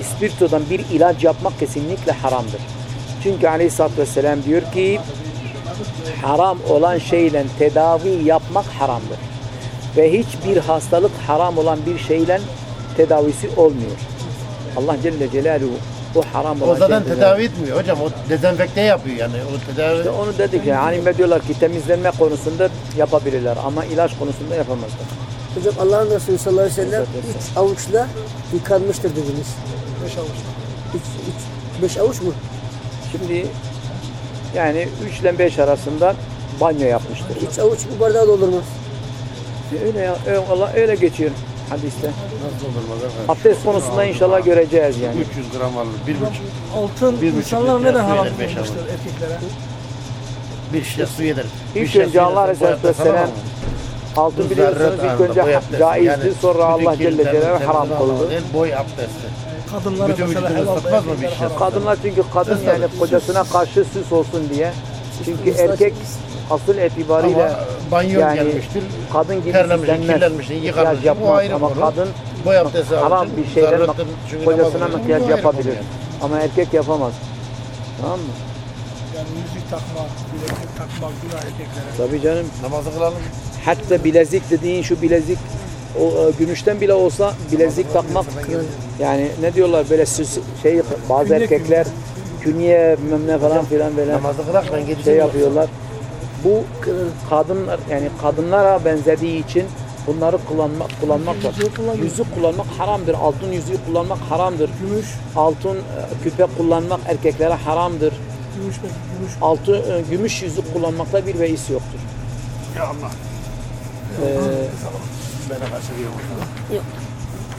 ispirtodan bir ilaç yapmak kesinlikle haramdır. Çünkü Aleyhisselatü Vesselam diyor ki haram olan şeyle tedavi yapmak haramdır. Ve hiçbir hastalık haram olan bir şeyle tedavisi olmuyor. Allah Celle Celaluhu o haram olan O zaten tedavi etmiyor hocam. O dezenfekte yapıyor yani. O tedavi. İşte onu dedik ya. Hani diyorlar ki temizlenme konusunda yapabilirler ama ilaç konusunda yapamazlar. Hocam Allah'ın Resulü sallallahu aleyhi ve sellem üç avuçla yıkanmıştır dediniz. Beş avuç. Üç, üç, beş avuç mu? Şimdi yani 3 ile 5 arasında banyo yapmıştır. Üç avuç bu bardağı doldurmaz. Öyle ya, öyle, Allah öyle geçiyor hadiste. Nasıl olmaz efendim? Abdest konusunda inşallah göreceğiz yani. 300 gram alır. Bir buçuk. Altın Bir buçuk insanlar neden haram kılmıştır avuç. erkeklere? Bir şişe su yeter. Bir İlk şişe önce Allah abdest Vesselam altın biliyorsunuz ilk önce caizdi Yani sonra Allah Celle Celaluhu haram kıldı. Boy abdesti. Kadınlara Bütün mesela helal şey? Kadınlar çünkü kadın yani kocasına karşı süs olsun diye. Çünkü Islak- erkek asıl itibariyle Ama banyo yani gelmiştir. kadın gibi Terlemişsin, kirlenmişsin, Makyaj yıkanmışsın. Bu yapmaz ayrı ama konu. kadın Boy abdesti haram bir çünkü kocasına makyaj yapabilir. yani. Ama erkek yapamaz. Tamam mı? Yani yüzük takmak, bileklik takmak günah erkeklere. Tabii canım. Namazı kılalım. Hatta bilezik dediğin şu bilezik o e, gümüşten bile olsa bilezik takmak yani ne diyorlar böyle süs şey bazı erkekler künye bilmem ne falan filan böyle Namazı kılak ben gideceğim. şey yapıyorlar. Bu kadınlar yani kadınlara benzediği için bunları kullanmak kullanmak. Yüzük kullanmak haramdır. Altın yüzüğü kullanmak haramdır. Gümüş, Altın e, küpe kullanmak erkeklere haramdır. gümüş gümüş. Altın e, gümüş yüzük kullanmakta bir beis yoktur. Ya Allah. Ee, Yok.